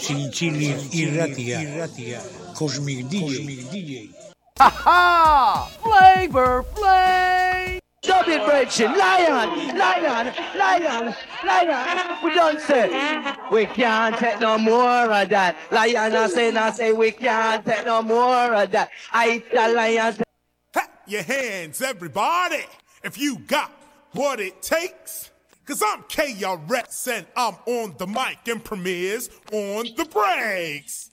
Sinchili Irratia, Irratia, Cosmic DJ. Cosmic DJ. Ha Flavor Flay! Double virgin, lion, lion, lion, lion. We don't say we can't take no more of that. Lion, I say, I say we can't take no more of that. I the lion. Clap your hands, everybody, if you got what it takes. Cause I'm KRS and I'm on the mic and premieres on the breaks.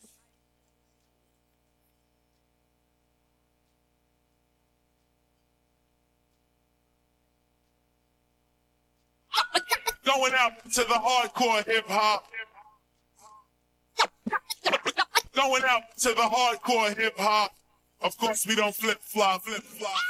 Going out to the hardcore hip hop. Going out to the hardcore hip hop. Of course, we don't flip flop, flip flop.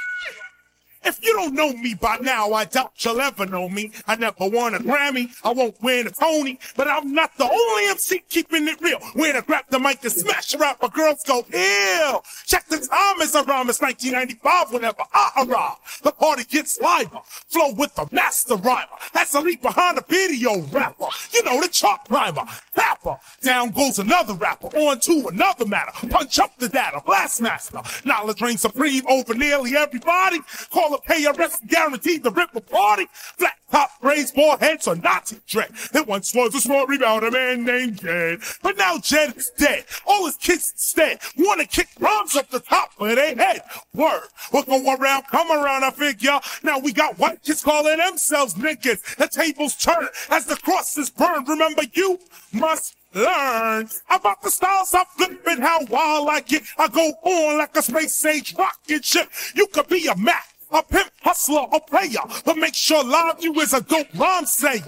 If you don't know me by now, I doubt you'll ever know me. I never won a Grammy, I won't win a Tony, but I'm not the only MC keeping it real. When I grab the mic and smash rapper, girls go ill. Check the time as around, it's 1995 whenever I arrive. The party gets liver, flow with the master rhymer. That's a leap behind a video rapper. You know the chalk rhymer, rapper. Down goes another rapper, on to another matter. Punch up the data, blast master. Knowledge reigns supreme over nearly everybody. Call it KRS guaranteed to rip a party. Flat top braids, bald heads, or Nazi dread. It once was a small rebound, a man named Jed. But now Jed is dead. All his kids instead wanna kick bombs up the top of their head. Word. We'll go around, come around, I figure. Now we got white kids calling themselves niggas. The tables turn as the crosses burn. Remember you must learn about the styles I flip and how wild I get. I go on like a space age rocket ship. You could be a Mac, a pimp, hustler, a player, but make sure live you is a dope rhyme say.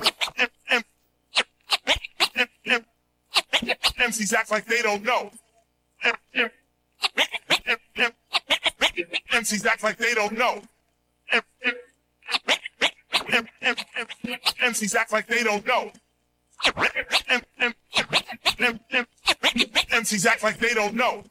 MCs act like they don't know. MCs act like they don't know. MCs act like they don't know. MCs act like they don't know.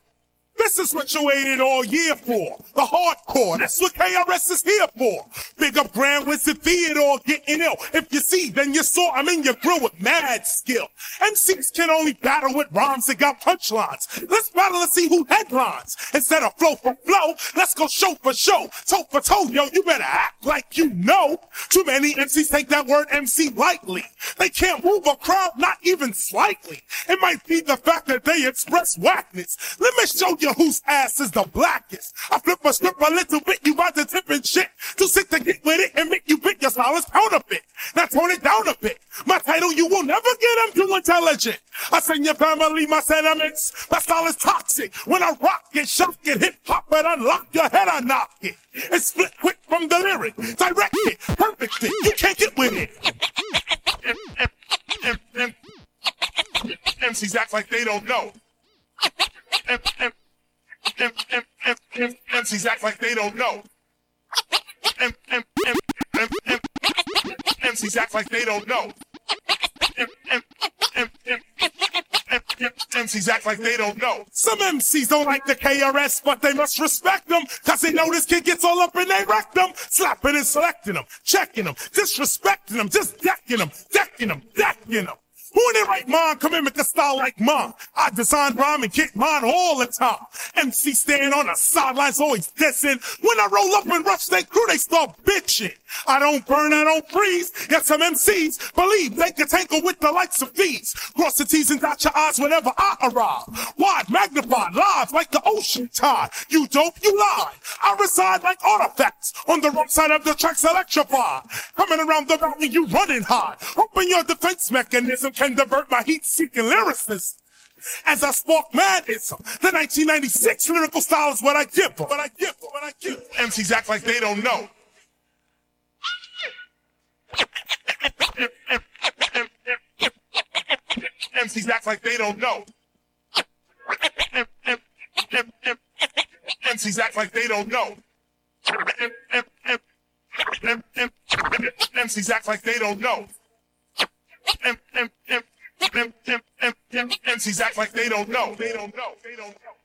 This is what you waited all year for. The hardcore. That's what KRS is here for. Big up Grand Wizard Theodore getting ill. If you see, then you saw I'm in your grill with mad skill. MCs can only battle with rhymes that got punchlines. Let's battle and see who headlines. Instead of flow for flow, let's go show for show. Toe for toe, yo, you better act like you know. Too many MCs take that word MC lightly. They can't move a crowd, not even slightly. It might be the fact that they express whackness. Let me show you whose ass is the blackest. I flip a script a little bit, you about to tip and shit. Too sick to get with it and make you bit your silence pound a bit. Now tone it down a bit. My title, you will never get I'm too intelligent. I send your family my sentiments. My style is toxic. When I rock it, shock it, hip hop it, unlock your head, I knock it. It's split quick from the lyric. Direct it, perfect it. You can't get with it. MCs act like they don't know. MCs act like they don't know. MCs act like they don't know. MCs act like they don't know. Some MCs don't like the KRS, but they must respect them, cause they know this kid gets all up and they wreck them. slapping and selecting them, checking them, disrespecting them, just decking them, decking them, decking them. Who in their right mind with the style like mine? I design rhyme and kick mine all the time. MC stand on the sidelines always dissing. When I roll up and rush they crew, they start bitching. I don't burn, I don't freeze. Yet some MCs believe they can tangle with the likes of these. Cross the T's and dot your I's whenever I arrive. Wide, magnified, live like the ocean tide. You dope, you lie. I reside like artifacts on the wrong side of the tracks electrified. Coming around the mountain, you running high. Hoping your defense mechanism can divert my heat-seeking lyricist. As I spark madness, the 1996 lyrical style is what I give them. What I give them. What I give them. MCs act like they don't know. MCs act like they don't know. MCs act like they don't know. MCs act like they don't know. MCs act like they don't know. They don't know. They don't know.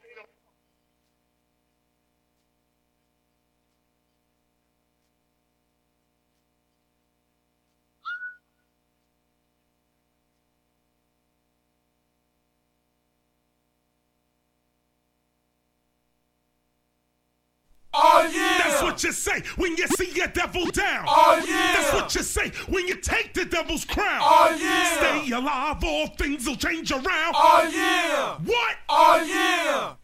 Oh, what you say when you see a devil down. Oh yeah. That's what you say when you take the devil's crown. Oh yeah. Stay alive, all things will change around. Oh yeah. What? Oh yeah.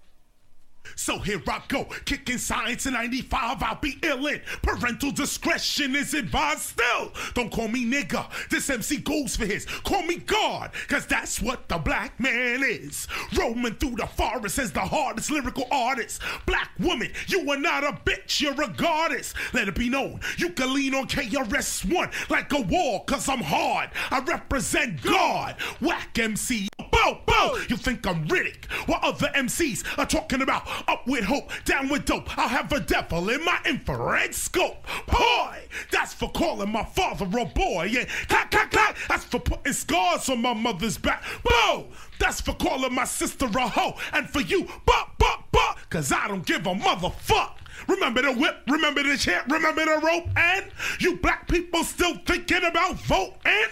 So here I go, kicking science in 95, I'll be illin'. Parental discretion is advised still. Don't call me nigga, this MC goes for his. Call me God, cause that's what the black man is. Roaming through the forest as the hardest lyrical artist. Black woman, you are not a bitch, you're a goddess. Let it be known, you can lean on KRS-One like a wall, cause I'm hard. I represent God. Whack MC, bow, bow. You think I'm Riddick, What other MCs are talking about up with hope, down with dope. I'll have a devil in my infrared scope. Boy, that's for calling my father a boy. Yeah, clack, clack, clack. That's for putting scars on my mother's back. Boo! That's for calling my sister a hoe. And for you, but, but, but, cause I don't give a motherfuck. Remember the whip, remember the chant, remember the rope, and you black people still thinking about voting?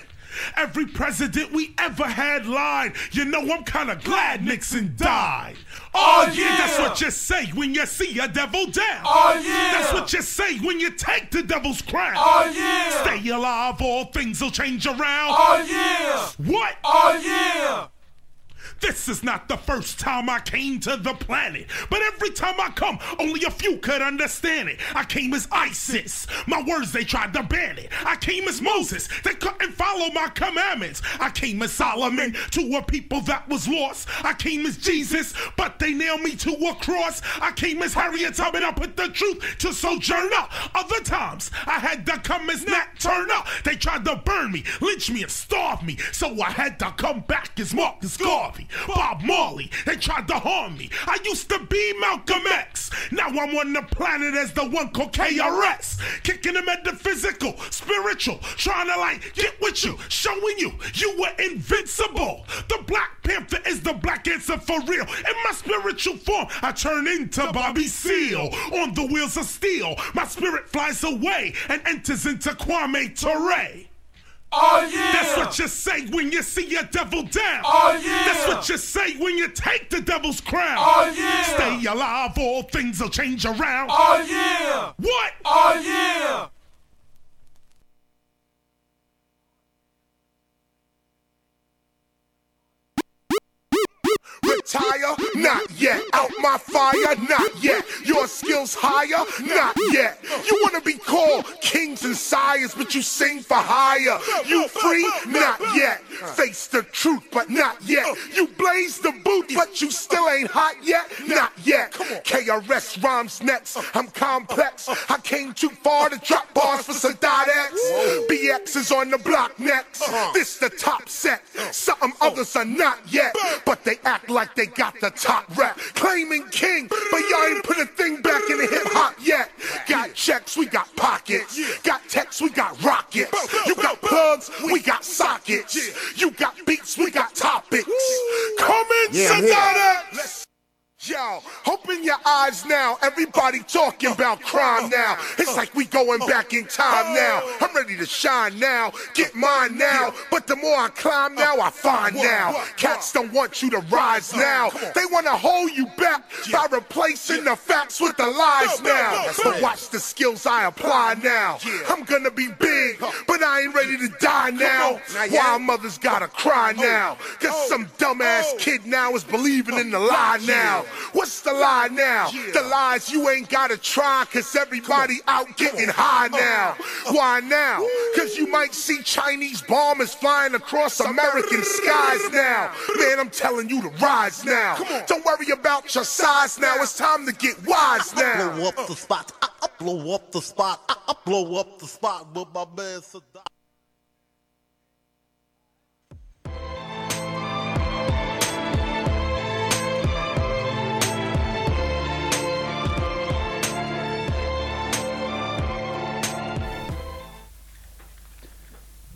Every president we ever had lied. You know, I'm kinda glad Nixon died. Oh, oh, yeah, that's what you say when you see a devil down. Oh yeah. That's what you say when you take the devil's crown. Oh yeah. Stay alive, all things will change around. Oh yeah. What? Oh yeah. This is not the first time I came to the planet, but every time I come, only a few could understand it. I came as ISIS. My words, they tried to ban it. I came as Moses. They couldn't follow my commandments. I came as Solomon to a people that was lost. I came as Jesus, but they nailed me to a cross. I came as Harriet Tubman. I put the truth to Sojourner. Other times, I had to come as Nat Turner. They tried to burn me, lynch me, and starve me. So I had to come back as Marcus Garvey. Bob Marley, they tried to harm me. I used to be Malcolm X. Now I'm on the planet as the one called KRS. Kicking them at the physical, spiritual, trying to like get with you, showing you you were invincible. The Black Panther is the black answer for real. In my spiritual form, I turn into Bobby Seale. On the wheels of steel, my spirit flies away and enters into Kwame Ture. Oh yeah. That's what you say when you see your devil down. Oh yeah. That's what you say when you take the devil's crown. Oh yeah. Stay alive, all things will change around. Oh yeah. What? Oh yeah. Retire? Not yet. Out my fire? Not yet. Your skills higher? Not yet. You wanna be called kings and sires, but you sing for hire. You free? Not yet. Face the truth, but not yet. You blaze the boot, but you still ain't hot yet? Not yet. KRS rhymes next. I'm complex. I came too far to drop bars for Sadat X. BX is on the block next. This the top set. Something others are not yet, but they act like they got the top rap. Claiming king, but y'all ain't put a thing back in the hip hop yet. Got checks, we got pockets. Got texts, we got rockets. You got plugs, we got sockets. You got beats, we got topics. Come in, Sadat X. Yo, open your eyes now. Everybody talking about crime now. It's like we going back in time now. I'm ready to shine now. Get mine now. But the more I climb now, I find now. Cats don't want you to rise now. They want to hold you back by replacing the facts with the lies now. But watch the skills I apply now. I'm gonna be big, but I ain't ready to die now. Wild mothers gotta cry now. Cause some dumbass kid now is believing in the lie now. What's the lie now? The lies you ain't gotta try, cause everybody out getting high uh-huh. now. Uh-huh. Why now? Cause you might see Chinese bombers flying across American skies now. Man, I'm telling you to rise now. Don't worry about your size now. It's time to get wise now. blow up the spot. I, blow up the spot. I, I blow up the spot with my man Sadat.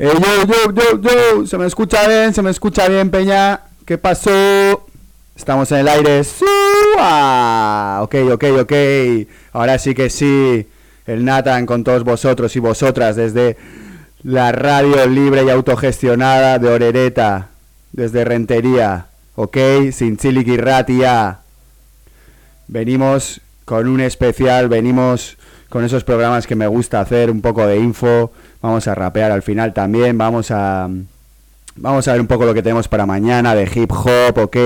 Eh, yo, yo, yo, yo, se me escucha bien, se me escucha bien, Peña. ¿Qué pasó? Estamos en el aire. ¡Sua! Ok, ok, ok. Ahora sí que sí. El Nathan con todos vosotros y vosotras desde la radio libre y autogestionada de Orereta. Desde Rentería. Ok, sin Chiliquirratia. Venimos con un especial, venimos con esos programas que me gusta hacer, un poco de info, vamos a rapear al final también, vamos a vamos a ver un poco lo que tenemos para mañana de hip hop, ok,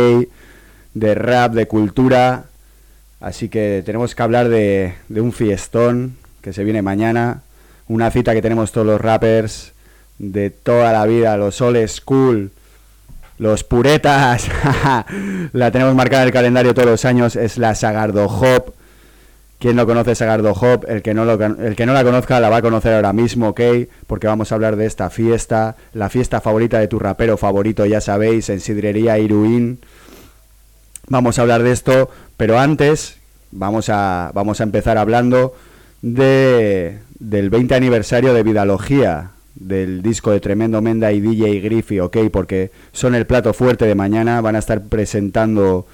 de rap, de cultura, así que tenemos que hablar de, de un fiestón que se viene mañana, una cita que tenemos todos los rappers de toda la vida, los old school, los puretas, la tenemos marcada en el calendario todos los años, es la Sagardo Hop. ¿Quién no conoce Sagardo Hop? El que no, lo, el que no la conozca la va a conocer ahora mismo, ¿ok? Porque vamos a hablar de esta fiesta, la fiesta favorita de tu rapero favorito, ya sabéis, en Sidrería Iruín. Vamos a hablar de esto, pero antes vamos a, vamos a empezar hablando de, del 20 aniversario de Vidalogía, del disco de Tremendo Menda y DJ Griffy, ok, porque son el plato fuerte de mañana, van a estar presentando...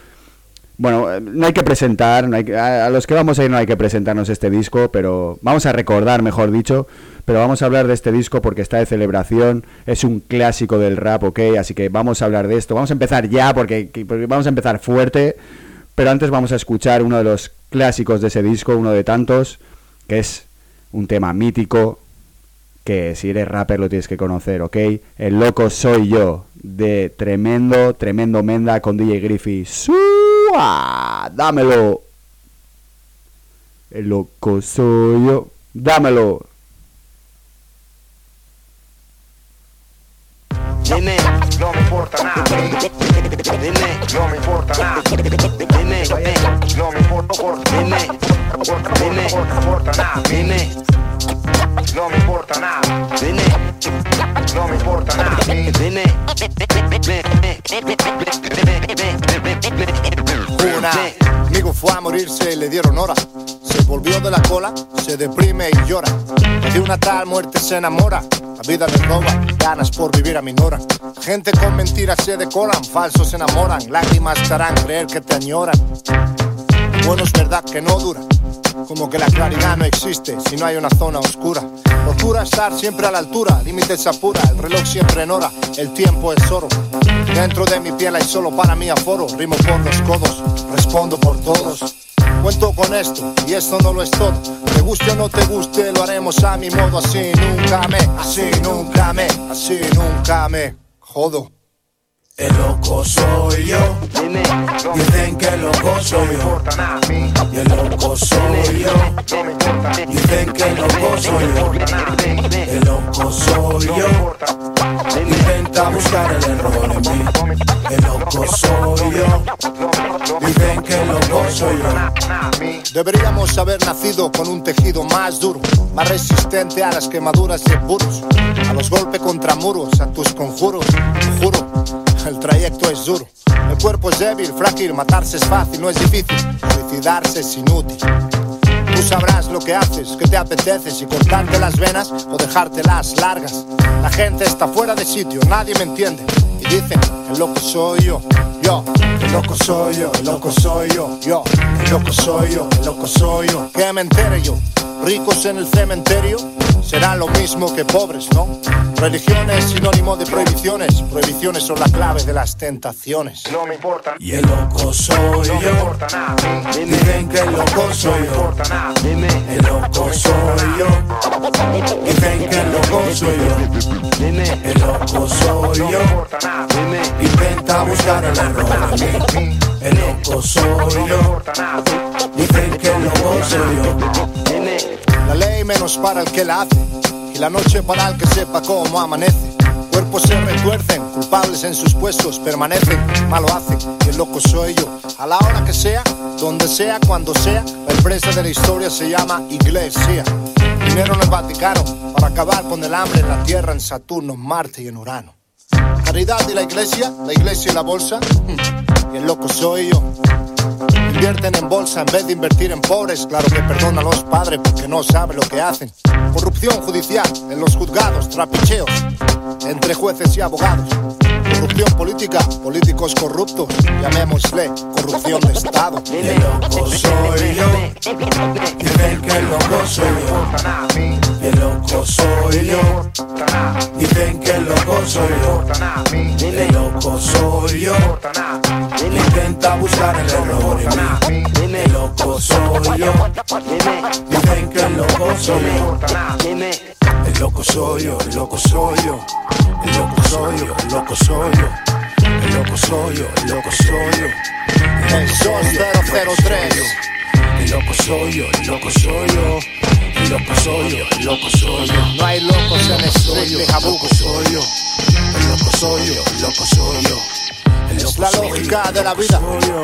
Bueno, no hay que presentar, no hay que- a, los que vamos a ir no hay que presentarnos este disco, pero vamos a recordar, mejor dicho, pero vamos a hablar de este disco porque está de celebración, es un clásico del rap, ok, así que vamos a hablar de esto. Vamos a empezar ya porque, que- porque vamos a empezar fuerte, pero antes vamos a escuchar uno de los clásicos de ese disco, uno de tantos, que es un tema mítico, que si eres rapper lo tienes que conocer, ¿ok? El loco soy yo, de tremendo, tremendo Menda con DJ Griffy. ¡Sua! ¡Dámelo! El loco soy yo, dámelo. Nene, no me importa nada. Nene, no me importa nada. Nene, no me importa Nene, nene, no me importa nada. Nene, no me importa nada. Nene, no me importa nada. Nene, Una, amigo fue a morirse y le dieron hora. Se volvió de la cola, se deprime y llora. De una tal muerte se enamora. La vida le roba, ganas por vivir aminoran. Gente con mentiras se decoran, falsos se enamoran. Lágrimas te harán creer que te añoran. Bueno, es verdad que no dura. Como que la claridad no existe si no hay una zona oscura. Procura estar siempre a la altura, límites apura, el reloj siempre en hora, el tiempo es oro. Dentro de mi piel hay solo para mí aforo, rimo por los codos, respondo por todos. Cuento con esto y esto no lo es todo. Te guste o no te guste, lo haremos a mi modo. Así nunca me, así nunca me, así nunca me jodo. El loco soy yo. Dicen que el loco soy yo. Y el loco soy yo. Dicen que el loco soy yo. El loco soy yo. Intenta buscar el error en mí. El loco soy yo. Dicen que el loco soy yo. Deberíamos haber nacido con un tejido más duro, más resistente a las quemaduras de puros, a los golpes contra muros, a tus conjuros. Juro, el trayecto es duro. El cuerpo es débil, frágil, matarse es fácil, no es difícil. Suicidarse es inútil. Tú sabrás lo que haces, que te apetece, si cortarte las venas o dejártelas largas. La gente está fuera de sitio, nadie me entiende. Y dicen, el loco soy yo, yo, el loco soy yo, el loco soy yo, yo, el loco soy yo, el loco soy yo. Que me entere yo, ricos en el cementerio, serán lo mismo que pobres, ¿no? Religión es sinónimo de prohibiciones, prohibiciones son la clave de las tentaciones. no me importa. Y el loco soy yo. Dicen que el loco soy yo. El loco soy yo. Dicen que el loco soy yo. El loco soy yo. Intenta buscar el error. El loco soy yo. Dicen que el loco soy yo. La ley menos para el que la hace y la noche para el que sepa cómo amanece. Cuerpos se retuercen, culpables en sus puestos permanecen, malo hacen y el loco soy yo. A la hora que sea, donde sea, cuando sea, la empresa de la historia se llama Iglesia. Dinero en el Vaticano para acabar con el hambre en la Tierra, en Saturno, en Marte y en Urano. Caridad y la iglesia, la iglesia y la bolsa, y el loco soy yo. Invierten en bolsa en vez de invertir en pobres. Claro que perdona a los padres porque no saben lo que hacen. Corrupción judicial en los juzgados, trapicheos entre jueces y abogados. Corrupción política, políticos corruptos, llamémosle corrupción de Estado. El loco soy yo. Dicen que el loco soy yo. El loco soy yo. Dicen que el loco soy yo. El loco soy yo. Intenta buscar el error en mí. El loco soy yo. Dicen que el loco soy yo. El loco soy yo, el loco soy yo. El loco soy yo, el loco soy yo. El loco soy yo, el loco soy yo. El 2003. El loco soy yo, el loco soy yo. El loco soy yo, el loco soy yo. No hay locos en El loco soy yo. El loco soy yo, el loco soy yo. Es loco la soy lógica de la vida. loco soy yo.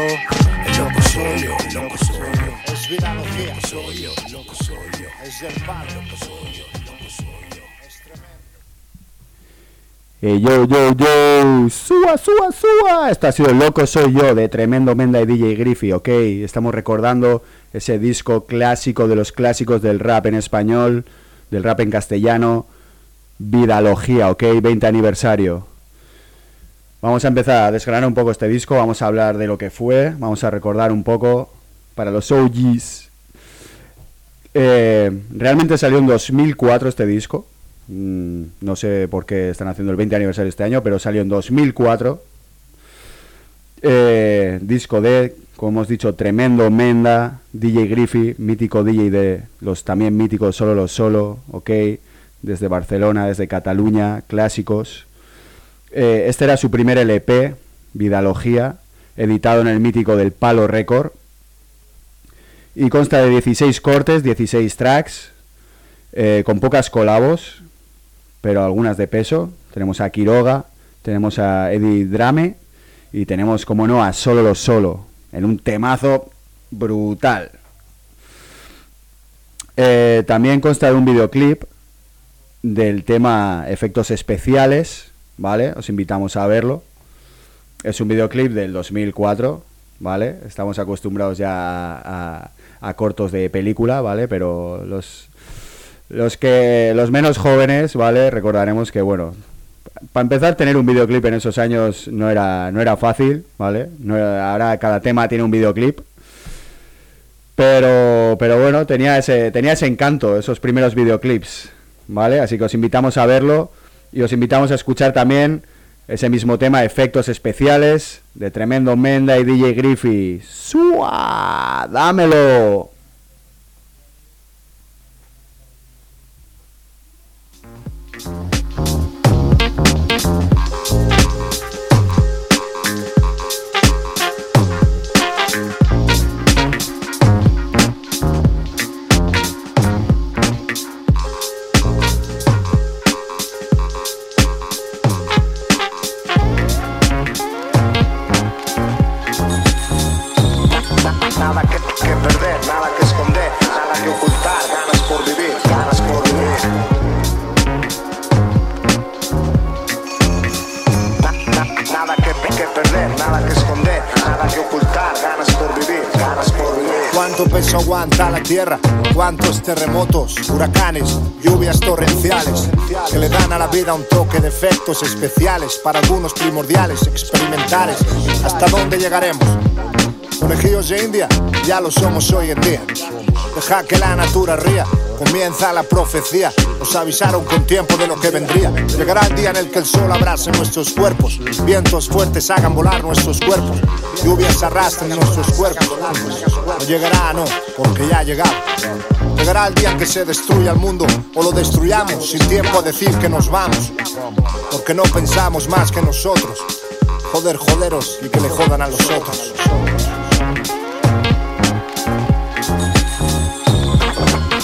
El loco soy yo, el loco soy yo. Es virología. Soy yo, el loco soy yo. Es del palo. Soy yo, Eh, yo, yo, yo, suba, suba, suba. Esto ha sido Loco Soy Yo de Tremendo Menda y DJ Griffy, ok. Estamos recordando ese disco clásico de los clásicos del rap en español, del rap en castellano, Vidalogía, ok, 20 aniversario. Vamos a empezar a desgranar un poco este disco, vamos a hablar de lo que fue, vamos a recordar un poco para los OGs. Eh, realmente salió en 2004 este disco. Mm, no sé por qué están haciendo el 20 aniversario este año, pero salió en 2004. Eh, disco de, como hemos dicho, tremendo Menda, DJ Griffy, mítico DJ de los también míticos Solo los Solo, ok, desde Barcelona, desde Cataluña, clásicos. Eh, este era su primer LP, Vidalogía, editado en el mítico del Palo Record. Y consta de 16 cortes, 16 tracks, eh, con pocas colabos, pero algunas de peso. Tenemos a Quiroga, tenemos a Eddie Drame y tenemos, como no, a Solo los Solo, en un temazo brutal. Eh, también consta de un videoclip del tema efectos especiales, ¿vale? Os invitamos a verlo. Es un videoclip del 2004, ¿vale? Estamos acostumbrados ya a- a cortos de película, ¿vale? Pero los, los que los menos jóvenes, ¿vale? Recordaremos que, bueno, para empezar, tener un videoclip en esos años no era, no era fácil, ¿vale? Ahora cada tema tiene un videoclip. Pero, pero bueno, tenía ese, tenía ese encanto, esos primeros videoclips, ¿vale? Así que os invitamos a verlo y os invitamos a escuchar también ese mismo tema, efectos especiales, de Tremendo Menda y DJ Griffy. ¡Sua! ¡Dámelo! ¿Cuánto peso aguanta la tierra? ¿Cuántos terremotos, huracanes, lluvias torrenciales que le dan a la vida un toque de efectos especiales, para algunos primordiales, experimentales? ¿Hasta dónde llegaremos? Conejillos de India, ya lo somos hoy en día. Deja que la natura ría, comienza la profecía. Nos avisaron con tiempo de lo que vendría. Llegará el día en el que el sol abrace nuestros cuerpos, vientos fuertes hagan volar nuestros cuerpos, lluvias arrastren nuestros cuerpos. No llegará, no, porque ya ha llegado. Llegará el día en que se destruya el mundo o lo destruyamos sin tiempo a decir que nos vamos. Porque no pensamos más que nosotros. Joder, joderos y que le jodan a los otros.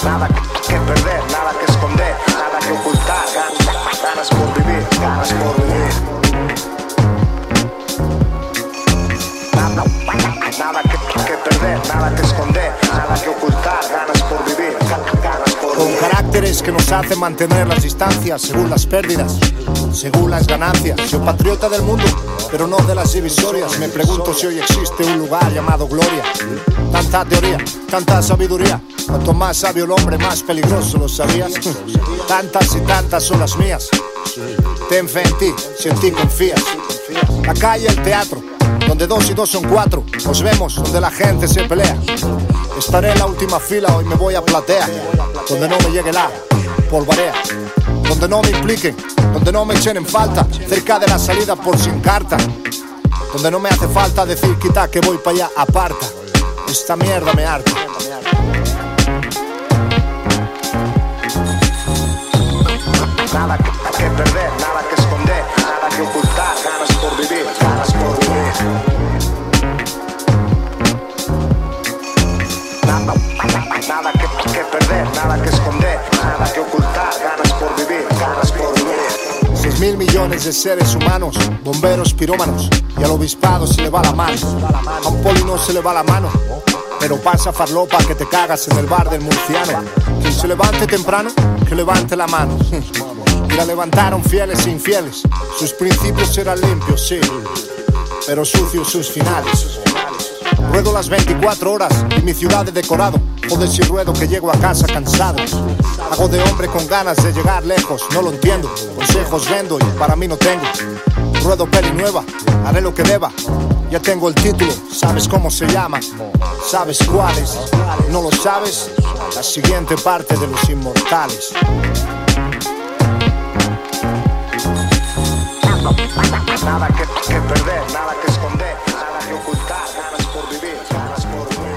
Nada que perder, nada que esconder, nada que ocultar, ganas, por vivir, ganas por vivir. Nada, que, perder, nada que esconder, nada que ocultar, ganas por vivir, Caracteres que nos hacen mantener las distancias según las pérdidas, según las ganancias. Soy patriota del mundo, pero no de las divisorias. Me pregunto si hoy existe un lugar llamado gloria. Tanta teoría, tanta sabiduría. Cuanto más sabio el hombre, más peligroso lo sabías. Tantas y tantas son las mías. Ten fe en ti, si en ti confías. La calle, el teatro, donde dos y dos son cuatro. Nos vemos donde la gente se pelea. Estaré en la última fila, hoy me voy a platea. Donde no me llegue la polvarea. donde no me impliquen, donde no me echen en falta, cerca de la salida por sin carta, donde no me hace falta decir quita que voy para allá, aparta. Esta mierda me harta. Nada que perder, nada nada que esconder, nada que ocultar, ganas por vivir, ganas por vivir. Seis mil millones de seres humanos, bomberos, pirómanos, y al obispado se le va la mano. A un poli no se le va la mano, pero pasa farlopa que te cagas en el bar del murciano. Quien se levante temprano, que levante la mano. Y la levantaron fieles e infieles. Sus principios eran limpios, sí, pero sucios sus finales. Ruedo las 24 horas y mi ciudad he decorado. Joder si ruedo que llego a casa cansado. Hago de hombre con ganas de llegar lejos, no lo entiendo. Consejos vendo y para mí no tengo. Ruedo peli nueva, haré lo que deba. Ya tengo el título, sabes cómo se llama, sabes cuáles. No lo sabes, la siguiente parte de los inmortales. Que perder, nada que esconder, nada que ocultar, ganas por vivir, ganas por vivir.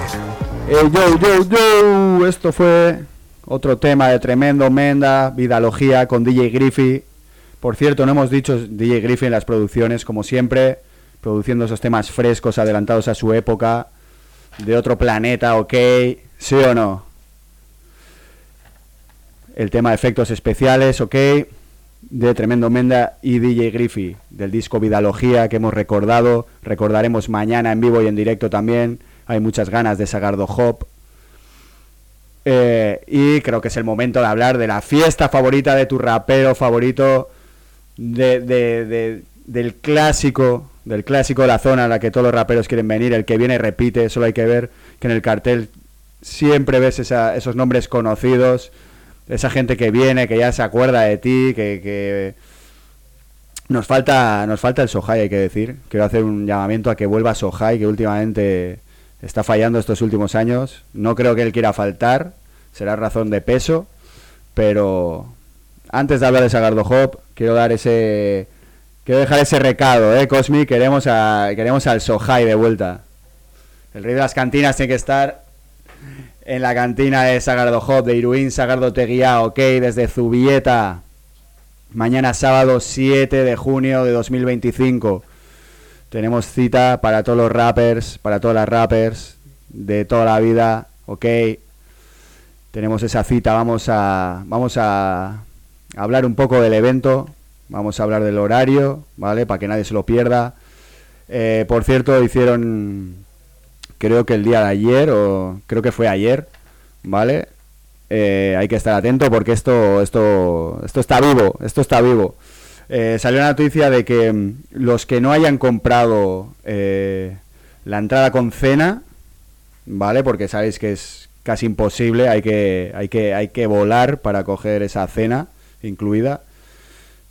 Eh, yo, yo, yo. Esto fue otro tema de tremendo Menda, Vidalogía con DJ Griffy. Por cierto, no hemos dicho DJ Griffy en las producciones, como siempre, produciendo esos temas frescos, adelantados a su época, de otro planeta, ok, ¿sí o no? El tema de efectos especiales, ok, de Tremendo Menda y DJ Griffy, del disco Vidalogía que hemos recordado, recordaremos mañana en vivo y en directo también, hay muchas ganas de Sagardo Hop. Eh, y creo que es el momento de hablar de la fiesta favorita de tu rapero favorito, de, de- de- del clásico, del clásico de la zona a la que todos los raperos quieren venir, el que viene repite, solo hay que ver que en el cartel siempre ves esa- esos nombres conocidos, esa gente que viene, que ya se acuerda de ti, que, que nos falta, nos falta el Sohai, hay que decir. Quiero hacer un llamamiento a que vuelva Sohai, que últimamente está fallando estos últimos años. No creo que él quiera faltar, será razón de peso, pero antes de hablar de Sagardo Hop, quiero dar ese quiero dejar ese recado, eh, Cosmi, queremos a queremos al Sohai de vuelta. El rey de las cantinas tiene que estar en la cantina de Sagardo Hop, de Iruín, Sagardo Teguía, ok, desde Zubieta. Mañana sábado 7 de junio de 2025. Tenemos cita para todos los rappers, para todas las rappers de toda la vida, ok. Tenemos esa cita, vamos a, vamos a hablar un poco del evento, vamos a hablar del horario, ¿vale? Para que nadie se lo pierda. Eh, por cierto, hicieron, creo que el día de ayer, o creo que fue ayer, ¿vale? Eh, hay que estar atento porque esto, esto, esto está vivo, esto está vivo. Eh, salió la noticia de que mm, los que no hayan comprado eh, la entrada con cena, ¿vale? Porque sabéis que es casi imposible, hay que, hay que, hay que volar para coger esa cena incluida,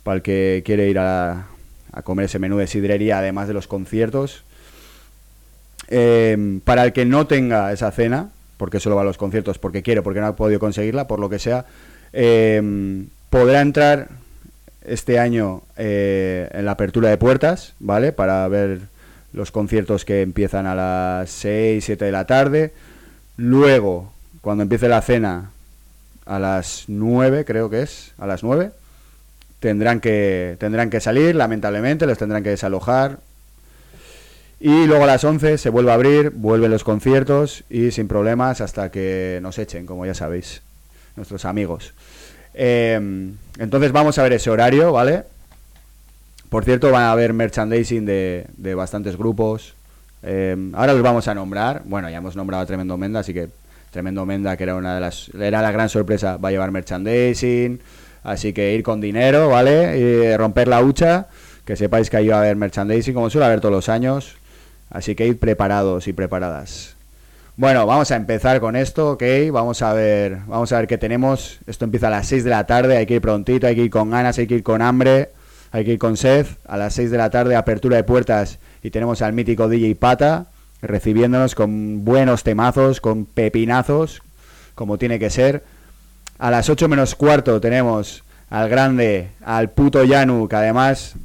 para el que quiere ir a, a comer ese menú de sidrería, además de los conciertos. Eh, para el que no tenga esa cena, porque solo va a los conciertos porque quiere, porque no ha podido conseguirla, por lo que sea, eh, podrá entrar este año eh, en la apertura de puertas, ¿vale? Para ver los conciertos que empiezan a las 6, 7 de la tarde. Luego, cuando empiece la cena, a las 9, creo que es, a las 9, tendrán que, tendrán que salir, lamentablemente, los tendrán que desalojar. Y luego a las 11 se vuelve a abrir, vuelven los conciertos y sin problemas hasta que nos echen, como ya sabéis, nuestros amigos. Eh, entonces vamos a ver ese horario, ¿vale? Por cierto, van a haber merchandising de, de bastantes grupos. Eh, ahora los vamos a nombrar. Bueno, ya hemos nombrado a Tremendo Menda, así que Tremendo Menda, que era una de las, era la gran sorpresa, va a llevar merchandising. Así que ir con dinero, ¿vale? Y romper la hucha. Que sepáis que ahí va a haber merchandising, como suele haber todos los años. Así que ir preparados y preparadas. Bueno, vamos a empezar con esto, ¿ok? Vamos a ver, vamos a ver qué tenemos. Esto empieza a las 6 de la tarde, hay que ir prontito, hay que ir con ganas, hay que ir con hambre, hay que ir con sed. A las 6 de la tarde, apertura de puertas y tenemos al mítico DJ Pata recibiéndonos con buenos temazos, con pepinazos, como tiene que ser. A las 8 menos cuarto tenemos al grande, al puto Yanu, que además,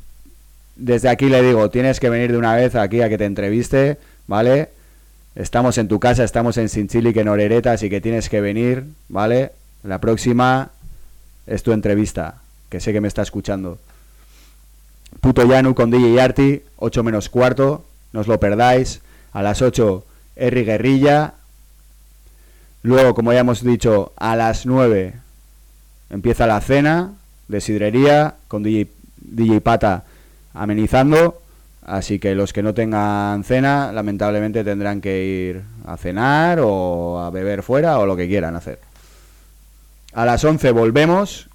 desde aquí le digo, tienes que venir de una vez aquí a que te entreviste, ¿vale? Estamos en tu casa, estamos en Sinchili, que Norereta, así que tienes que venir, ¿vale? La próxima es tu entrevista, que sé que me está escuchando. Puto Yanu con DJ Arti, 8 menos cuarto, no os lo perdáis. A las 8, Erri Guerrilla. Luego, como ya hemos dicho, a las 9 empieza la cena de sidrería con DJ, DJ Pata amenizando. Así que los que no tengan cena, lamentablemente tendrán que ir a cenar o a beber fuera o lo que quieran hacer. A las 11 volvemos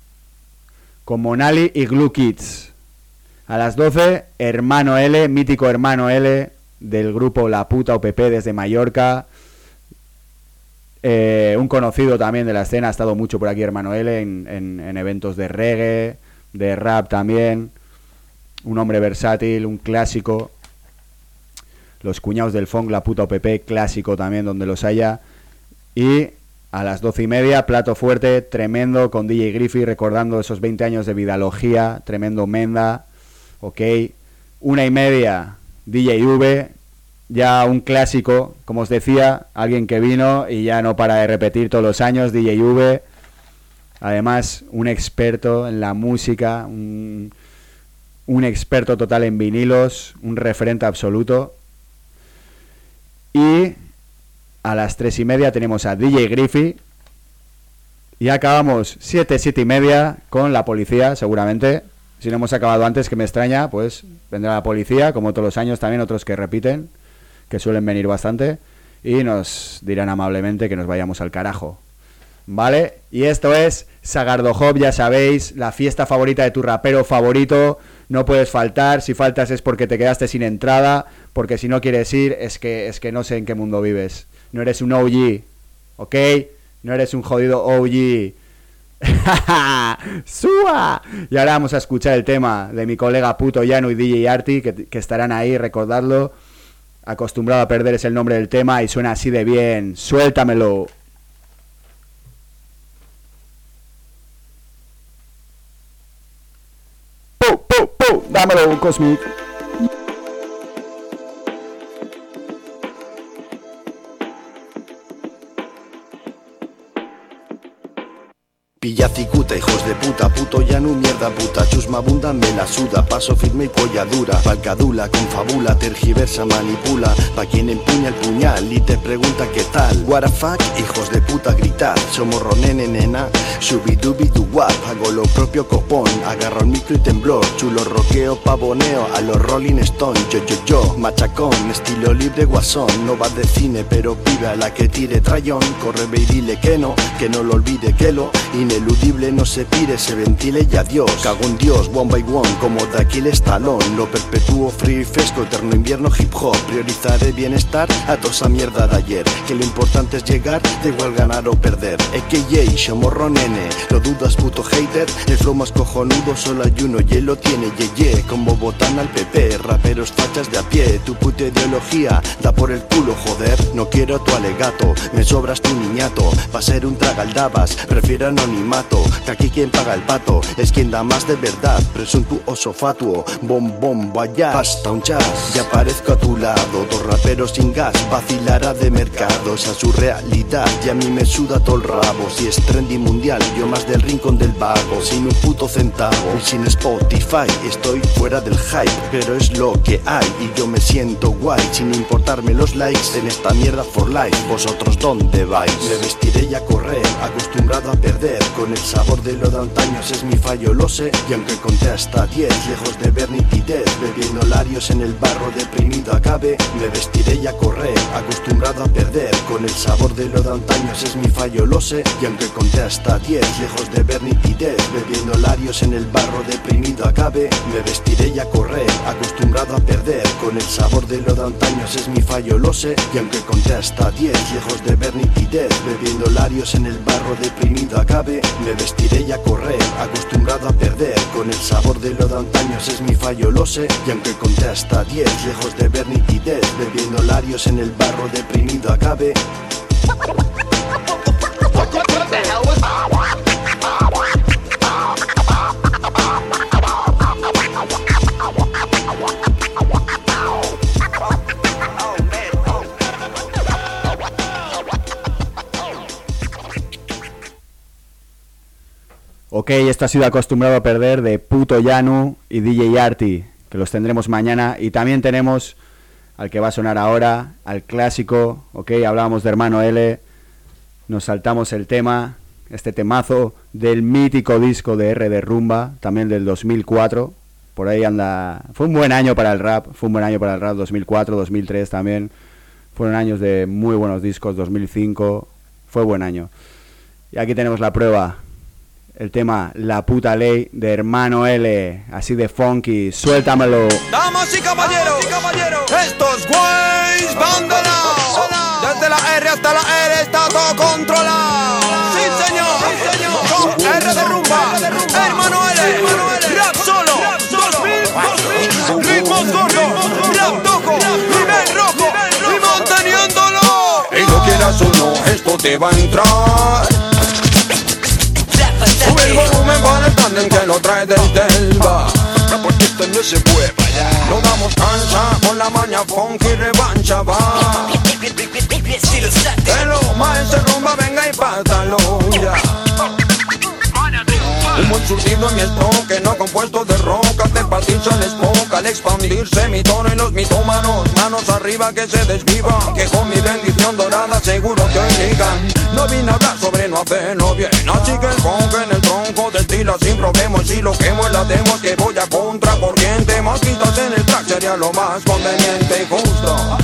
con Monali y Glue Kids. A las 12, Hermano L, mítico Hermano L del grupo La Puta OPP desde Mallorca. Eh, un conocido también de la escena, ha estado mucho por aquí Hermano L en, en- en eventos de reggae, de rap también. Un hombre versátil, un clásico. Los cuñados del funk, La Puta OPP, clásico también donde los haya. Y a las doce y media, plato fuerte, tremendo, con DJ Griffey recordando esos 20 años de vidalogía, tremendo Menda, ok. Una y media, DJ V, ya un clásico, como os decía, alguien que vino y ya no para de repetir todos los años, DJ V. Además, un experto en la música, un, un experto total en vinilos, un referente absoluto. Y a las tres y media tenemos a DJ Griffey. Y acabamos siete, siete y media con la policía, seguramente. Si no hemos acabado antes, que me extraña, pues vendrá la policía, como todos los años también, otros que repiten, que suelen venir bastante. Y nos dirán amablemente que nos vayamos al carajo. ¿Vale? Y esto es Sagardo ya sabéis, la fiesta favorita de tu rapero favorito. No puedes faltar, si faltas es porque te quedaste sin entrada, porque si no quieres ir es que es que no sé en qué mundo vives. No eres un OG, ¿ok? No eres un jodido OG. ¡Sua! Y ahora vamos a escuchar el tema de mi colega puto Yano y DJ Arti, que, que estarán ahí, recordadlo. Acostumbrado a perder es el nombre del tema y suena así de bien. Suéltamelo. Dámelo, Cosmic. Pilla cicuta, hijos de puta, puto ya no mierda puta, chusma bunda me la suda, paso firme y polla dura, falcadula, confabula, tergiversa, manipula, pa' quien empuña el puñal y te pregunta qué tal. What the fuck, hijos de puta, gritad, somos ronene nena, shubidubi du wap, hago lo propio copón, agarro el micro y temblor, chulo roqueo, pavoneo, a los Rolling Stone, yo yo yo, machacón, estilo libre guasón, no va de cine pero pibe a la que tire trayón, corre ve y dile que no, que no lo olvide que lo ineludible no se pire, se ventile y adiós, cago en Dios, one by one, como de aquí el estalón, lo perpetúo frío y fresco, eterno invierno hip hop, priorizaré bienestar a toda esa mierda de ayer, que lo importante es llegar, da igual ganar o perder, EKJ, chamorro nene, lo dudas puto hater, el flow más cojonudo solo hay uno y lo tiene, ye ye, como botan al PP, raperos fachas de a pie, tu puta ideología da por el culo, joder, no quiero tu alegato, me sobras tu niñato, va a ser un tragaldabas, prefiero anonimato, que aquí quien paga el pato es quien da más de verdad, presuntuoso fatuo, bom bom, vaya, hasta un jazz, ya aparezco a tu lado, dos raperos sin gas, vacilará de mercado, esa es su realidad, y a mí me suda todo el rabo, si es trendy mundial, yo más del rincón del vago, sin un puto centavo, y sin Spotify, estoy fuera del hype, pero es lo que hay, y yo me siento guay, sin importarme los likes, en esta mierda for life, vosotros dónde vais, me vestiré y a correr, acostumbrado a perder, con el sabor de lo de es mi fallo, lo sé, y aunque conté hasta 10, lejos de ver nitidez, bebiendo larios en el barro deprimido acabe, me vestiré y a correr, acostumbrado a perder, con el sabor de lo de es mi fallo, lo sé, y aunque conté hasta 10, lejos de ver nitidez, bebiendo larios en el barro deprimido acabe, me vestiré y a correr, acostumbrado a perder, con el sabor de lo de es mi fallo, lo sé, y aunque conté hasta 10, lejos de ver nitidez, bebiendo larios en el barro deprimido acabe, me vestiré y a correr, acostumbrado a perder, con el sabor de lo de antaños es mi fallo, lo sé, y aunque conté hasta 10, lejos de ver nitidez, bebiendo larios en el barro deprimido acabe, Ok, esto ha sido acostumbrado a perder de Puto Yanu y DJ Arti, que los tendremos mañana. Y también tenemos al que va a sonar ahora, al clásico, ok, hablábamos de Hermano L, nos saltamos el tema, este temazo del mítico disco de R de Rumba, también del 2004, por ahí anda, fue un buen año para el rap, fue un buen año para el rap, 2004, 2003 también, fueron años de muy buenos discos, 2005, fue buen año. Y aquí tenemos la prueba, el tema La puta ley de Hermano L, así de funky, suéltamelo. Damas y caballeros, estos güeyes van de lado. Desde la R hasta la R está todo controlado. Sí, señor, sí, señor. Con R de rumba, Hermano L, rap solo, 2000, 2000, ritmos gordos, rap toco, nivel rojo, y manteniéndolo. Y lo quieras o no, esto te va a entrar. Sube el que lo trae desde el bar. Porque esto no se puede fallar. No damos cancha con la maña funky revancha va. Pero se rumba, venga y pátalo ya. Un buen surtido en mi estoque, no compuesto de rocas, de patiza les poca al expandirse mi tono y los mitómanos, manos arriba que se desviva, que con mi bendición dorada seguro que ligan. No vine a hablar sobre no hacerlo bien, así que el en el tronco destila sin problemas y lo quemo la demo que voy a contracorriente, más quitas en el track sería lo más conveniente y justo,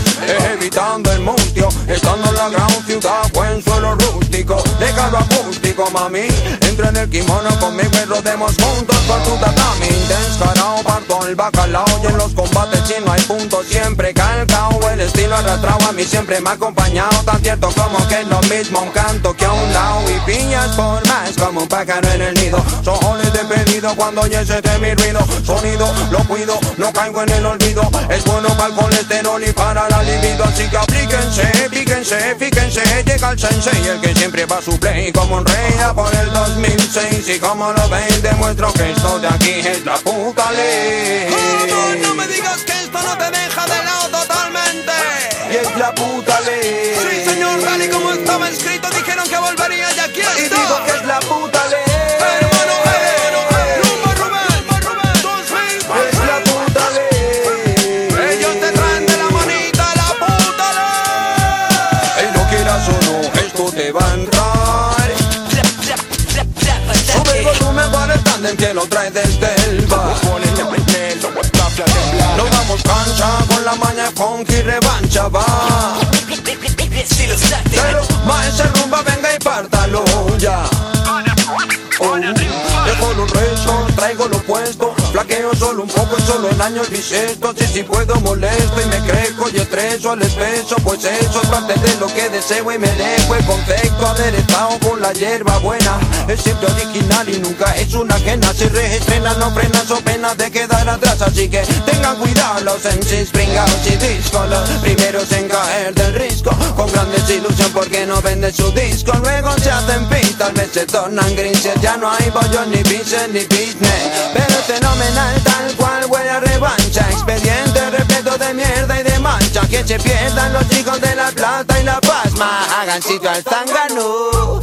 evitando el mustio, estando en la gran ciudad, buen suelo rústico, déjalo acústico mami, entra en el kimono conmigo y rodemos juntos por tu tatami. Descarado, parto el bacalao y en los combates si no hay punto siempre calcao. El estilo arrastrado a mí siempre me ha acompañado Tan cierto como que es lo mismo un canto que un lado. Y piñas por más como un pájaro en el nido. Sojones de pedido cuando oyes de mi ruido. Sonido, lo cuido, no caigo en el olvido. Es bueno para el colesterol y para la libido Así que aplíquense, píquense, fíjense Llega el sensei, el que siempre va a su play como un rey a por el 2006 Y como lo veis demuestro que esto de aquí es la puta ley. No, no, no me digas que esto no te deja de lado totalmente. Y es la puta ley. Sí señor, tal y como estaba escrito dijeron que volvería y aquí está Y digo que es la puta ley tandem que lo trae desde el bar. No damos cancha con la maña funky revancha va. Pero ese rumba venga y pártalo ya. Oh, Dejo los restos, traigo lo puesto un poco, solo en años bisiesto Si si puedo molesto y me quejo y estreso al espeso Pues eso es parte de lo que deseo y me dejo El concepto aderezado con la hierba buena. Es siempre original y nunca es una ajena. Si reestrena no frenas o pena de quedar atrás. Así que tengan cuidado los MCs pringados y disco Los primeros en caer del risco. Con gran desilusión porque no venden su disco. Luego se hacen pistas, me se tornan grises Ya no hay bollos ni business ni business. Pero es fenomenal tal cual huele a revancha. Expediente repleto de mierda y de mancha. Que se pierdan los chicos de la plata y la pasma. Hagan sitio al zángano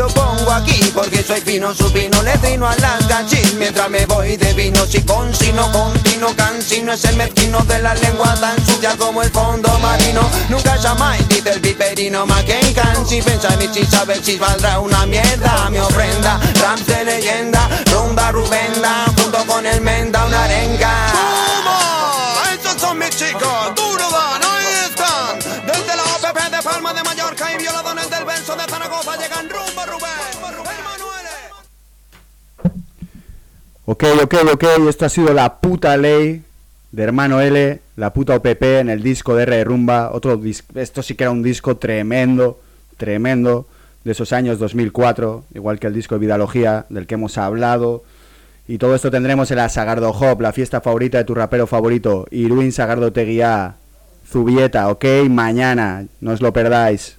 lo pongo aquí porque soy fino supino Le trino a las gachis mientras me voy de vino Si consino, continuo, cansino Es el mezquino de la lengua tan sucia como el fondo marino. Nunca llamáis, dice el piperino Ma que can si pensáis si sabes si valdrá una mierda Mi ofrenda, rap de leyenda Ronda Rubenda, junto con el Menda una arenga. ¡Toma! Estos son mis chicos, duro van, ahí están. Desde la OPP de Palma de Mallorca y Violadones del Benzo de Zaragoza Llegan Ok, ok, ok, esto ha sido la puta ley de Hermano L, la puta OPP en el disco de R Rumba. Otro esto sí que era un disco tremendo, tremendo, de esos años 2004, igual que el disco de Vidalogía, del que hemos hablado. Y todo esto tendremos en la Sagardo Hop, la fiesta favorita de tu rapero favorito, Irwin Sagardo Teguía, Zubieta, ok, mañana, no os lo perdáis.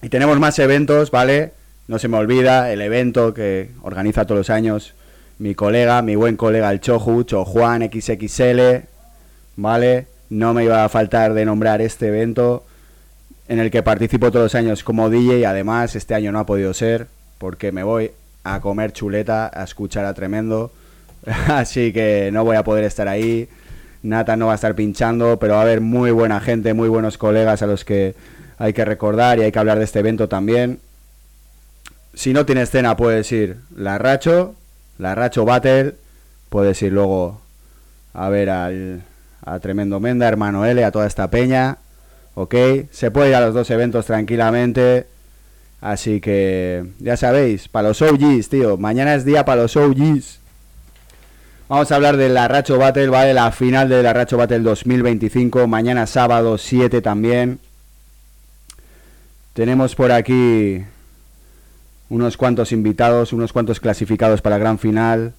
Y tenemos más eventos, ¿vale? No se me olvida el evento que organiza todos los años mi colega, mi buen colega el Choju, Chojuan XXL, ¿vale? No me iba a faltar de nombrar este evento en el que participo todos los años como DJ y además este año no ha podido ser porque me voy a comer chuleta, a escuchar a tremendo. Así que no voy a poder estar ahí. Nathan no va a estar pinchando, pero va a haber muy buena gente, muy buenos colegas a los que hay que recordar y hay que hablar de este evento también. Si no tienes cena, puedes ir la Racho, la Racho Battle, puedes ir luego a ver al, a Tremendo Menda, hermano L, a toda esta peña, ¿ok? Se puede ir a los dos eventos tranquilamente. Así que ya sabéis, para los OGs, tío. Mañana es día para los OGs. Vamos a hablar de la Racho Battle, ¿vale? La final de la Racho Battle 2025. Mañana sábado 7 también. Tenemos por aquí unos cuantos invitados, unos cuantos clasificados para la gran final.